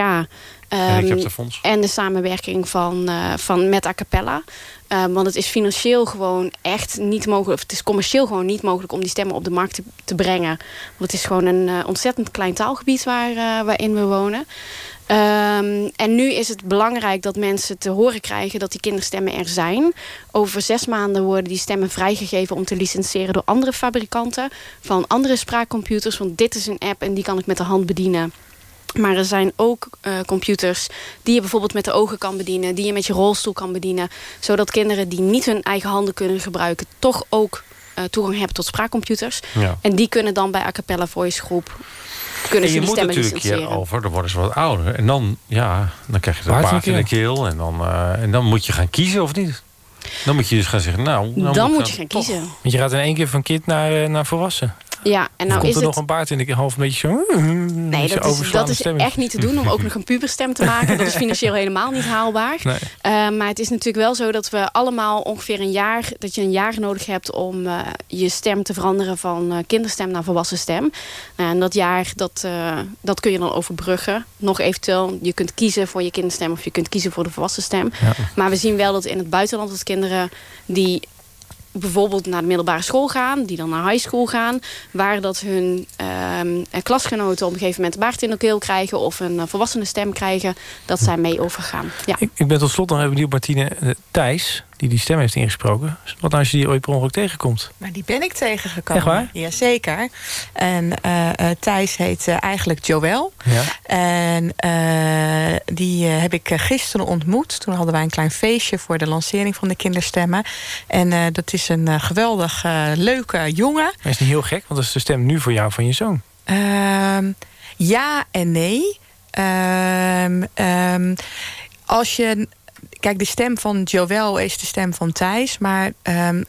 ehm, en de samenwerking van, eh, van met a cappella. Eh, want het is financieel gewoon echt niet mogelijk... of het is commercieel gewoon niet mogelijk om die stemmen op de markt te, te brengen. Want het is gewoon een eh, ontzettend klein taalgebied waar, waarin we wonen. Ehm, en nu is het belangrijk dat mensen te horen krijgen dat die kinderstemmen er zijn. Over zes maanden worden die stemmen vrijgegeven om te licenseren door andere fabrikanten. Van andere spraakcomputers. Want dit is een app en die kan ik met de hand bedienen. Maar er zijn ook eh, computers die je bijvoorbeeld met de ogen kan bedienen. Die je met je rolstoel kan bedienen. Zodat kinderen die niet hun eigen handen kunnen gebruiken... toch ook eh, toegang hebben tot spraakcomputers. Ja. En die kunnen dan bij A Cappella Voice Groep... kunnen En ze je die moet natuurlijk licenseren. hierover, dan worden ze wat ouder. En dan, ja, dan krijg je de paard de in de keel. En dan, eh, en dan moet je gaan kiezen of niet. Dan moet je dus gaan zeggen, nou... Dan, ik moet je gaan kiezen. Want je gaat in één keer van kind naar, eh, naar volwassen. Ja, en nou komt is er het... nog een baard in de half een beetje zo... mm, Nee, zo dat is, dat is echt niet te doen om ook nog een puberstem te maken. Dat is financieel helemaal niet haalbaar. Nee. Eh, maar het is natuurlijk wel zo dat we allemaal ongeveer een jaar... dat je een jaar nodig hebt om eh, je stem te veranderen... van eh, kinderstem naar volwassen stem. Nou, en dat jaar, dat, dat kun je dan overbruggen. Nog eventueel, je kunt kiezen voor je kinderstem... of je kunt kiezen voor de volwassen stem. Maar we zien wel dat in het buitenland... dat kinderen die bijvoorbeeld naar de middelbare school gaan... die dan naar high school gaan... waar dat hun ehm, eh, klasgenoten op een gegeven moment baard in de keel krijgen... of een eh, volwassene stem krijgen, dat zij mee overgaan. Ja. Ik, ik ben tot slot nog even benieuwd, Martine. Eh, Thijs, die die stem heeft ingesproken. Wat nou als je die ooit per ongeluk tegenkomt? Maar die ben ik tegengekomen. Echt waar? Jazeker. En uh, uh, Thijs heet uh, eigenlijk Joël. Ja. En die heb ik gisteren ontmoet. Toen hadden wij een klein feestje voor de lancering van de kinderstemmen. En dat is een geweldig leuke jongen. Dat is niet heel gek, want dat is de stem nu voor jou van je zoon. Ehm, ja en nee. Um, um, als je Kijk, de stem van Joël is de stem van Thijs. Maar um,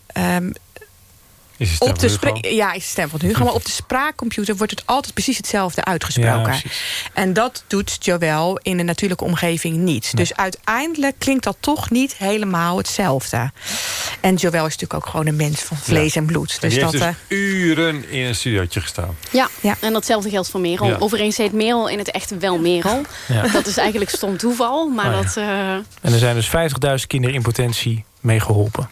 is de op de Hugo? Ja, is de stem van Hugo. maar op de spraakcomputer wordt het altijd precies hetzelfde uitgesproken. Ja, en dat doet Joël in een natuurlijke omgeving niet. Nee. Dus uiteindelijk klinkt dat toch niet helemaal hetzelfde. En Joël is natuurlijk ook gewoon een mens van vlees en bloed. En Dus die dat, heeft eh, dus uren in een studiootje gestaan. Ja, en datzelfde geldt voor Merel. Ja. Overigens heet Merel in het echt wel Merel. Ja. Dat is eigenlijk stom toeval, maar Oh ja. dat... eh, En er zijn dus 50.000 kinderen in potentie mee geholpen.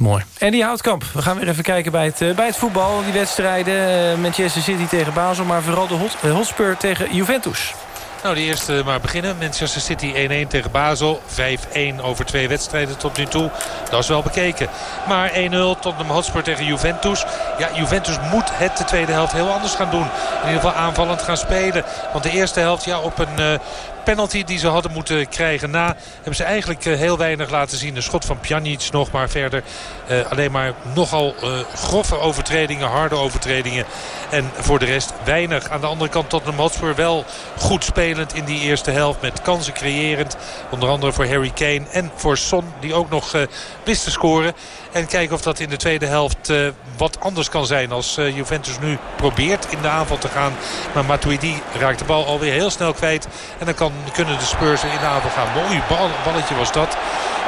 Mooi. En die Houtkamp. We gaan weer even kijken bij het, eh, bij het voetbal. Die wedstrijden. eh, Manchester City tegen Basel. Maar vooral de Hot, eh, Hotspur tegen Juventus. Nou, de eerste maar beginnen. Manchester City 1-1 tegen Basel. 5-1 over twee wedstrijden tot nu toe. Dat is wel bekeken. Maar 1-0 Tottenham Hotspur tegen Juventus. Ja, Juventus moet het de tweede helft heel anders gaan doen. In ieder geval aanvallend gaan spelen. Want de eerste helft ja, op een... eh, penalty die ze hadden moeten krijgen na... hebben ze eigenlijk eh, heel weinig laten zien. Een schot van Pjanic nog, maar verder eh, alleen maar nogal eh, grove overtredingen, harde overtredingen. En voor de rest weinig. Aan de andere kant Tottenham Hotspur wel goed spelend in die eerste helft. Met kansen creërend. Onder andere voor Harry Kane en voor Son die ook nog wist te scoren. En kijken of dat in de tweede helft wat anders kan zijn als Juventus nu probeert in de aanval te gaan. Maar Matuidi raakt de bal alweer heel snel kwijt. En dan kan, kunnen de Spurs in de gaan. Mooi bal, balletje was dat.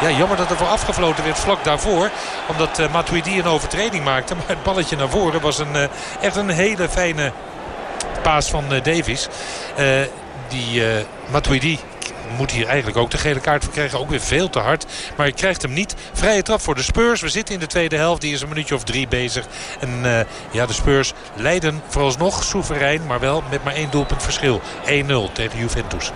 Ja, jammer dat er voor afgefloten werd vlak daarvoor. Omdat eh, Matuidi een overtreding maakte. Maar het balletje naar voren was een, eh, echt een hele fijne paas van eh, Davies. Die Matuidi moet hier eigenlijk ook de gele kaart voor krijgen. Ook weer veel te hard. Maar hij krijgt hem niet. Vrije trap voor de Spurs. We zitten in de tweede helft. Die is een minuutje of drie bezig. En ja, de Spurs leiden vooralsnog soeverein. Maar wel met maar één doelpunt verschil. 1-0 tegen Juventus.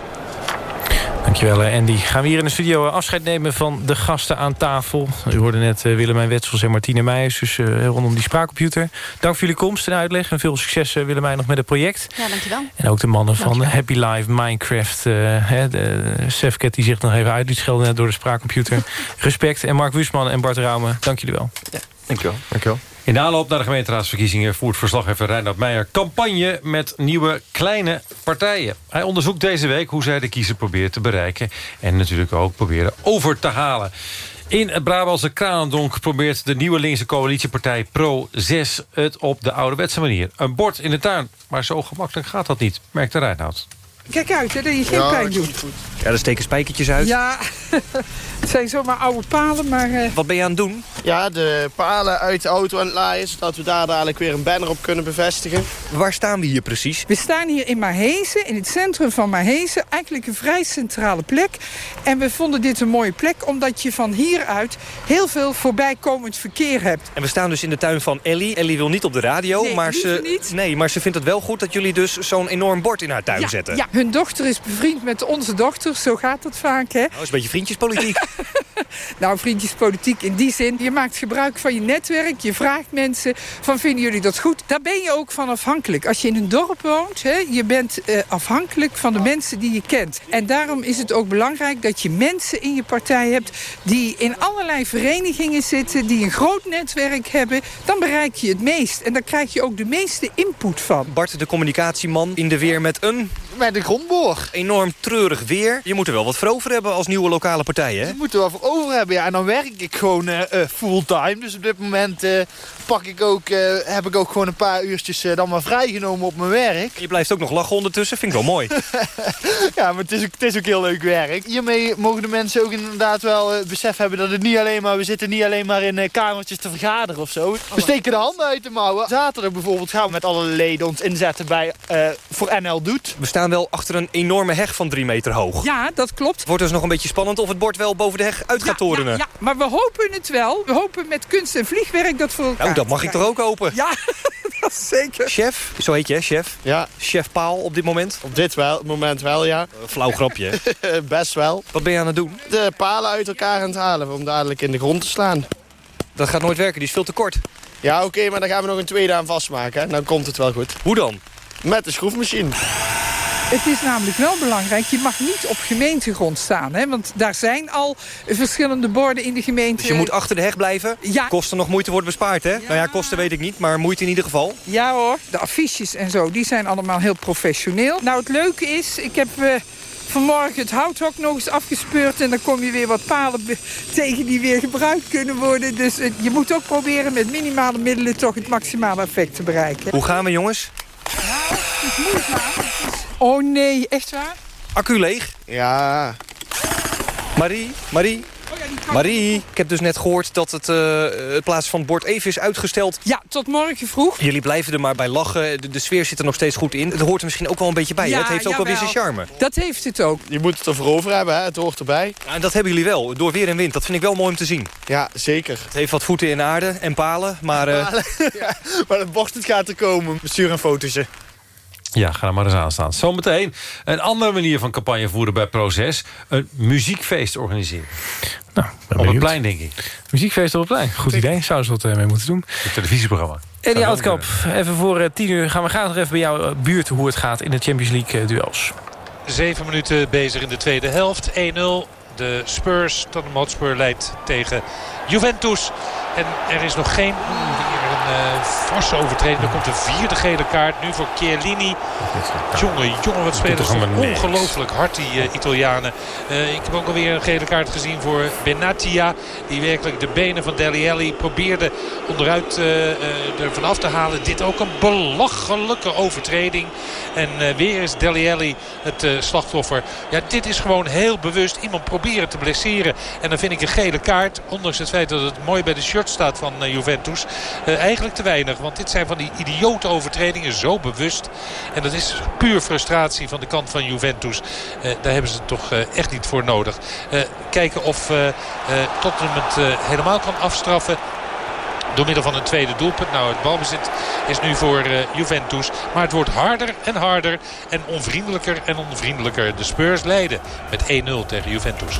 Dankjewel eh, Andy. Gaan we hier in de studio eh, afscheid nemen van de gasten aan tafel. U hoorde net eh, Willemijn Wetsels en Martine Meijers. Dus eh, rondom die spraakcomputer. Dank voor jullie komst en uitleg. En veel succes Willemijn nog met het project. ja, dankjewel. En ook de mannen van Happy Life, Minecraft. eh hè, de Sefket die zich nog even uit liet schelden net door de spraakcomputer. Respect. En Mark Wusman en Bart Raume, dank jullie wel. Dankjewel. Dankjewel. In de aanloop naar de gemeenteraadsverkiezingen voert verslaggever Reinhard Meijer campagne met nieuwe kleine partijen. Hij onderzoekt deze week hoe zij de kiezer proberen te bereiken en natuurlijk ook proberen over te halen. In het Brabantse Kranendonk probeert de nieuwe linkse coalitiepartij Pro 6 het op de ouderwetse manier. Een bord in de tuin, maar zo gemakkelijk gaat dat niet, merkt de Reinhard. Kijk uit, hè, dat je geen pijn doet. Ja, daar steken spijkertjes uit. Ja, het zijn zomaar oude palen, maar... eh, Wat ben je aan het doen? Ja, de palen uit de auto aan het laaien... zodat we daar dadelijk weer een banner op kunnen bevestigen. Waar staan we hier precies? We staan hier in Mahezen, in het centrum van Mahezen. Eigenlijk een vrij centrale plek. En we vonden dit een mooie plek, omdat je van hieruit... heel veel voorbijkomend verkeer hebt. En we staan dus in de tuin van Ellie. Ellie wil niet op de radio, Nee, maar, ze, niet. Nee, maar ze vindt het wel goed dat jullie dus zo'n enorm bord in haar tuin ja, zetten. ja, hun dochter is bevriend met onze dochter, zo gaat dat vaak, hè? Nou, is een beetje vriendjespolitiek. Nou, vriendjespolitiek in die zin. Je maakt gebruik van je netwerk. Je vraagt mensen van vinden jullie dat goed? Daar ben je ook van afhankelijk. Als je in een dorp woont, hè, je bent eh, afhankelijk van de mensen die je kent. En daarom is het ook belangrijk dat je mensen in je partij hebt... die in allerlei verenigingen zitten, die een groot netwerk hebben. Dan bereik je het meest. En dan krijg je ook de meeste input van. Bart, de communicatieman, in de weer met een... Met een grondboor. Enorm treurig weer. Je moet er wel wat voor over hebben als nieuwe lokale partij, hè? We moeten wel voor over hebben. Ja, en dan werk ik gewoon eh, eh, fulltime. Dus op dit moment eh, pak ik ook, heb ik ook gewoon een paar uurtjes dan maar vrijgenomen op mijn werk. Je blijft ook nog lachen ondertussen, vind ik wel mooi. ja, maar het is, ook, het is ook heel leuk werk. Hiermee mogen de mensen ook inderdaad wel besef hebben dat het niet alleen maar... We zitten niet alleen maar in kamertjes te vergaderen of zo. We steken de handen uit de mouwen. Zaterdag bijvoorbeeld gaan we met alle leden ons inzetten bij voor NL Doet. We staan wel achter een enorme heg van drie meter hoog. Ja, dat klopt. Het wordt dus nog een beetje spannend of het bord wel boven de heg uit gaat torenen. Ja, maar we hopen het wel. We hopen met kunst en vliegwerk dat voor elkaar Nou, dat mag ik toch ook hopen? Ja, Zeker. Chef, zo heet je, hè, chef? Ja. Chef Paal op dit moment? Op dit wel, moment wel, ja. Flauw grapje? Best wel. Wat ben je aan het doen? De palen uit elkaar aan het halen om dadelijk in de grond te slaan. Dat gaat nooit werken, die is veel te kort. Ja, oké, maar dan gaan we nog een tweede aan vastmaken. Hè. Dan komt het wel goed. Hoe dan? Met de schroefmachine. Het is namelijk wel belangrijk, je mag niet op gemeentegrond staan. Hè? Want daar zijn al verschillende borden in de gemeente. Dus je moet achter de heg blijven? Ja. Kosten nog moeite wordt bespaard, hè? Nou ja, kosten weet ik niet, maar moeite in ieder geval. Ja hoor, de affiches en zo, die zijn allemaal heel professioneel. Nou, het leuke is, ik heb... Uh, vanmorgen het houthok nog eens afgespeurd... en dan kom je weer wat palen tegen die weer gebruikt kunnen worden. Dus uh, je moet ook proberen met minimale middelen... toch het maximale effect te bereiken. Hoe gaan we, jongens? Nou, het is moeilijk maar. Oh nee, echt waar? Accu leeg? Ja. Marie, Marie. Oh Marie, ik heb dus net gehoord dat het, uh, het plaats van het bord even is uitgesteld. Ja, tot morgen vroeg. Jullie blijven er maar bij lachen. De, de sfeer zit er nog steeds goed in. Het hoort er misschien ook wel een beetje bij. Ja? Het heeft ook wel weer zijn charme. Dat heeft het ook. Je moet het ervoor over hebben, hè? het hoort erbij. Ja, en dat hebben jullie wel, door weer en wind. Dat vind ik wel mooi om te zien. Ja, zeker. Het heeft wat voeten in de aarde en palen, maar... Uh... Palen. ja, maar het bord het gaat er komen. We sturen een fotootje. Ja, ga er maar eens aan staan. Zometeen een andere manier van campagne voeren bij Proces. Een muziekfeest organiseren. Nou, Op het plein, denk ik. Muziekfeest op het plein. Goed idee. Zouden ze wat mee moeten doen. Een televisieprogramma. Eddie Oudkamp, even voor uh, tien uur gaan we graag nog even bij jouw buurt... hoe het gaat in de Champions League duels. Zeven minuten bezig in de tweede helft. 1-0. De Spurs, Tottenham Hotspur leidt tegen Juventus. En er is nog geen... Uh, forse overtreding. Er komt een vierde gele kaart. Nu voor Chiellini. Jongen, jongen, wat spelen ze ongelooflijk hard, die uh, Italianen. Uh, ik heb ook alweer een gele kaart gezien voor Benatia. Die werkelijk de benen van Deli Alli probeerde onderuit er vanaf te halen. Dit ook een belachelijke overtreding. En weer is Deli Alli het slachtoffer. Ja, dit is gewoon heel bewust. Iemand proberen te blesseren. En dan vind ik een gele kaart. Ondanks het feit dat het mooi bij de shirt staat van Juventus. Eigenlijk te weinig. Want dit zijn van die idiote overtredingen. Zo bewust. En dat is puur frustratie van de kant van Juventus. Uh, daar hebben ze het toch uh, echt niet voor nodig. Uh, kijken of Tottenham het helemaal kan afstraffen. Door middel van een tweede doelpunt. Nou, het balbezit is nu voor uh, Juventus. Maar het wordt harder en harder. En onvriendelijker en onvriendelijker. De Spurs leiden met 1-0 tegen Juventus.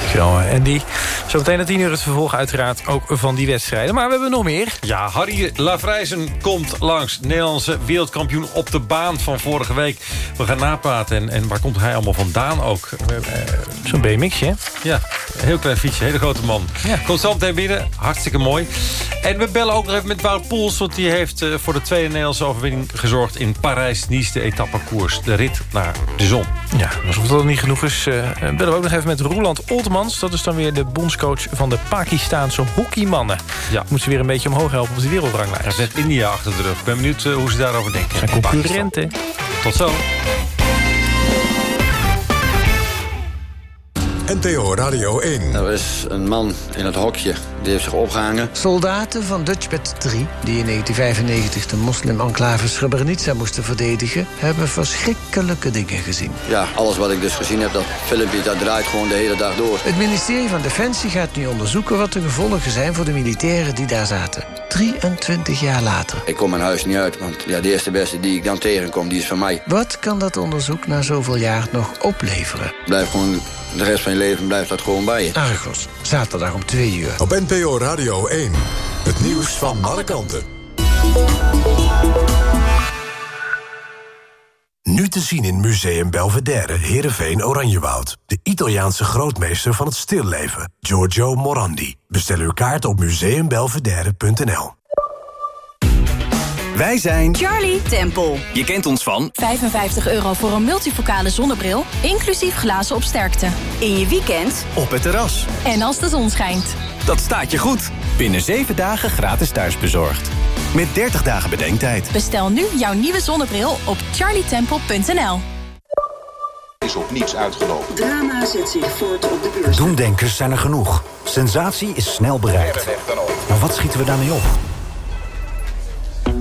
Dankjewel, Andy. Zometeen na 10 uur het vervolg uiteraard ook van die wedstrijden. Maar we hebben nog meer. Ja, Harry Lavrijzen komt langs. Nederlandse wereldkampioen op de baan van vorige week. We gaan napraten. En, en waar komt hij allemaal vandaan ook? Zo'n BMXje, hè? Ja, heel klein fietsje. Hele grote man. Ja. Komt zo meteen binnen. Hartstikke mooi. En we bellen ook nog even met Wout Poels. Want die heeft uh, voor de tweede Nederlandse overwinning gezorgd... in Parijs-Nice, de etappekoers. De rit naar de zon. Ja, alsof dat niet genoeg is... Uh, bellen we ook nog even met Roland Oltmans. Dat is dan weer de bondscoach van de Pakistaanse hockeymannen. Ja. Moet ze weer een beetje omhoog helpen op de wereldranglijst. Hij heeft net India achter de rug. Ik ben benieuwd uh, hoe ze daarover denken. Zijn concurrenten. Tot zo. NTO Radio 1. Er is een man in het hokje, die heeft zich opgehangen. Soldaten van Dutchbat 3, die in 1995 de moslim-enclave Srebrenica moesten verdedigen... hebben verschrikkelijke dingen gezien. Ja, alles wat ik dus gezien heb, dat filmpje, dat draait gewoon de hele dag door. Het ministerie van Defensie gaat nu onderzoeken wat de gevolgen zijn... voor de militairen die daar zaten. 23 jaar later. Ik kom mijn huis niet uit, want ja, de eerste beste die ik dan tegenkom, die is van mij. Wat kan dat onderzoek na zoveel jaar nog opleveren? Blijf gewoon de rest van je leven blijft dat gewoon bij je. Argos, zaterdag om 2 uur. Op NPO Radio 1. Het nieuws van alle kanten. Nu te zien in Museum Belvedere, Heerenveen, Oranjewoud. De Italiaanse grootmeester van het stilleven, Giorgio Morandi. Bestel uw kaart op museumbelvedere.nl. Wij zijn Charlie Temple. Je kent ons van 55 euro voor een multifocale zonnebril, inclusief glazen op sterkte. In je weekend op het terras. En als de zon schijnt. Dat staat je goed. Binnen 7 dagen gratis thuisbezorgd. Met 30 dagen bedenktijd. Bestel nu jouw nieuwe zonnebril op charlietemple.nl. Is op niets uitgelopen. Drama zet zich voort op de beurs. Doemdenkers zijn er genoeg. Sensatie is snel bereikt. Maar wat schieten we daarmee op?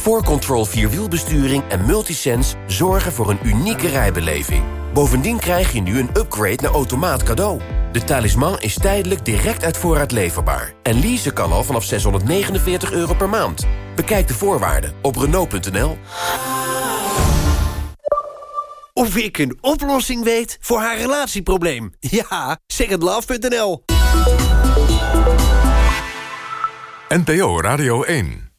4Control Vierwielbesturing en Multisense zorgen voor een unieke rijbeleving. Bovendien krijg je nu een upgrade naar automaat cadeau. De talisman is tijdelijk direct uit voorraad leverbaar. En leasen kan al vanaf 649 euro per maand. Bekijk de voorwaarden op Renault.nl. Of ik een oplossing weet voor haar relatieprobleem. Ja, secondlove.nl NPO Radio 1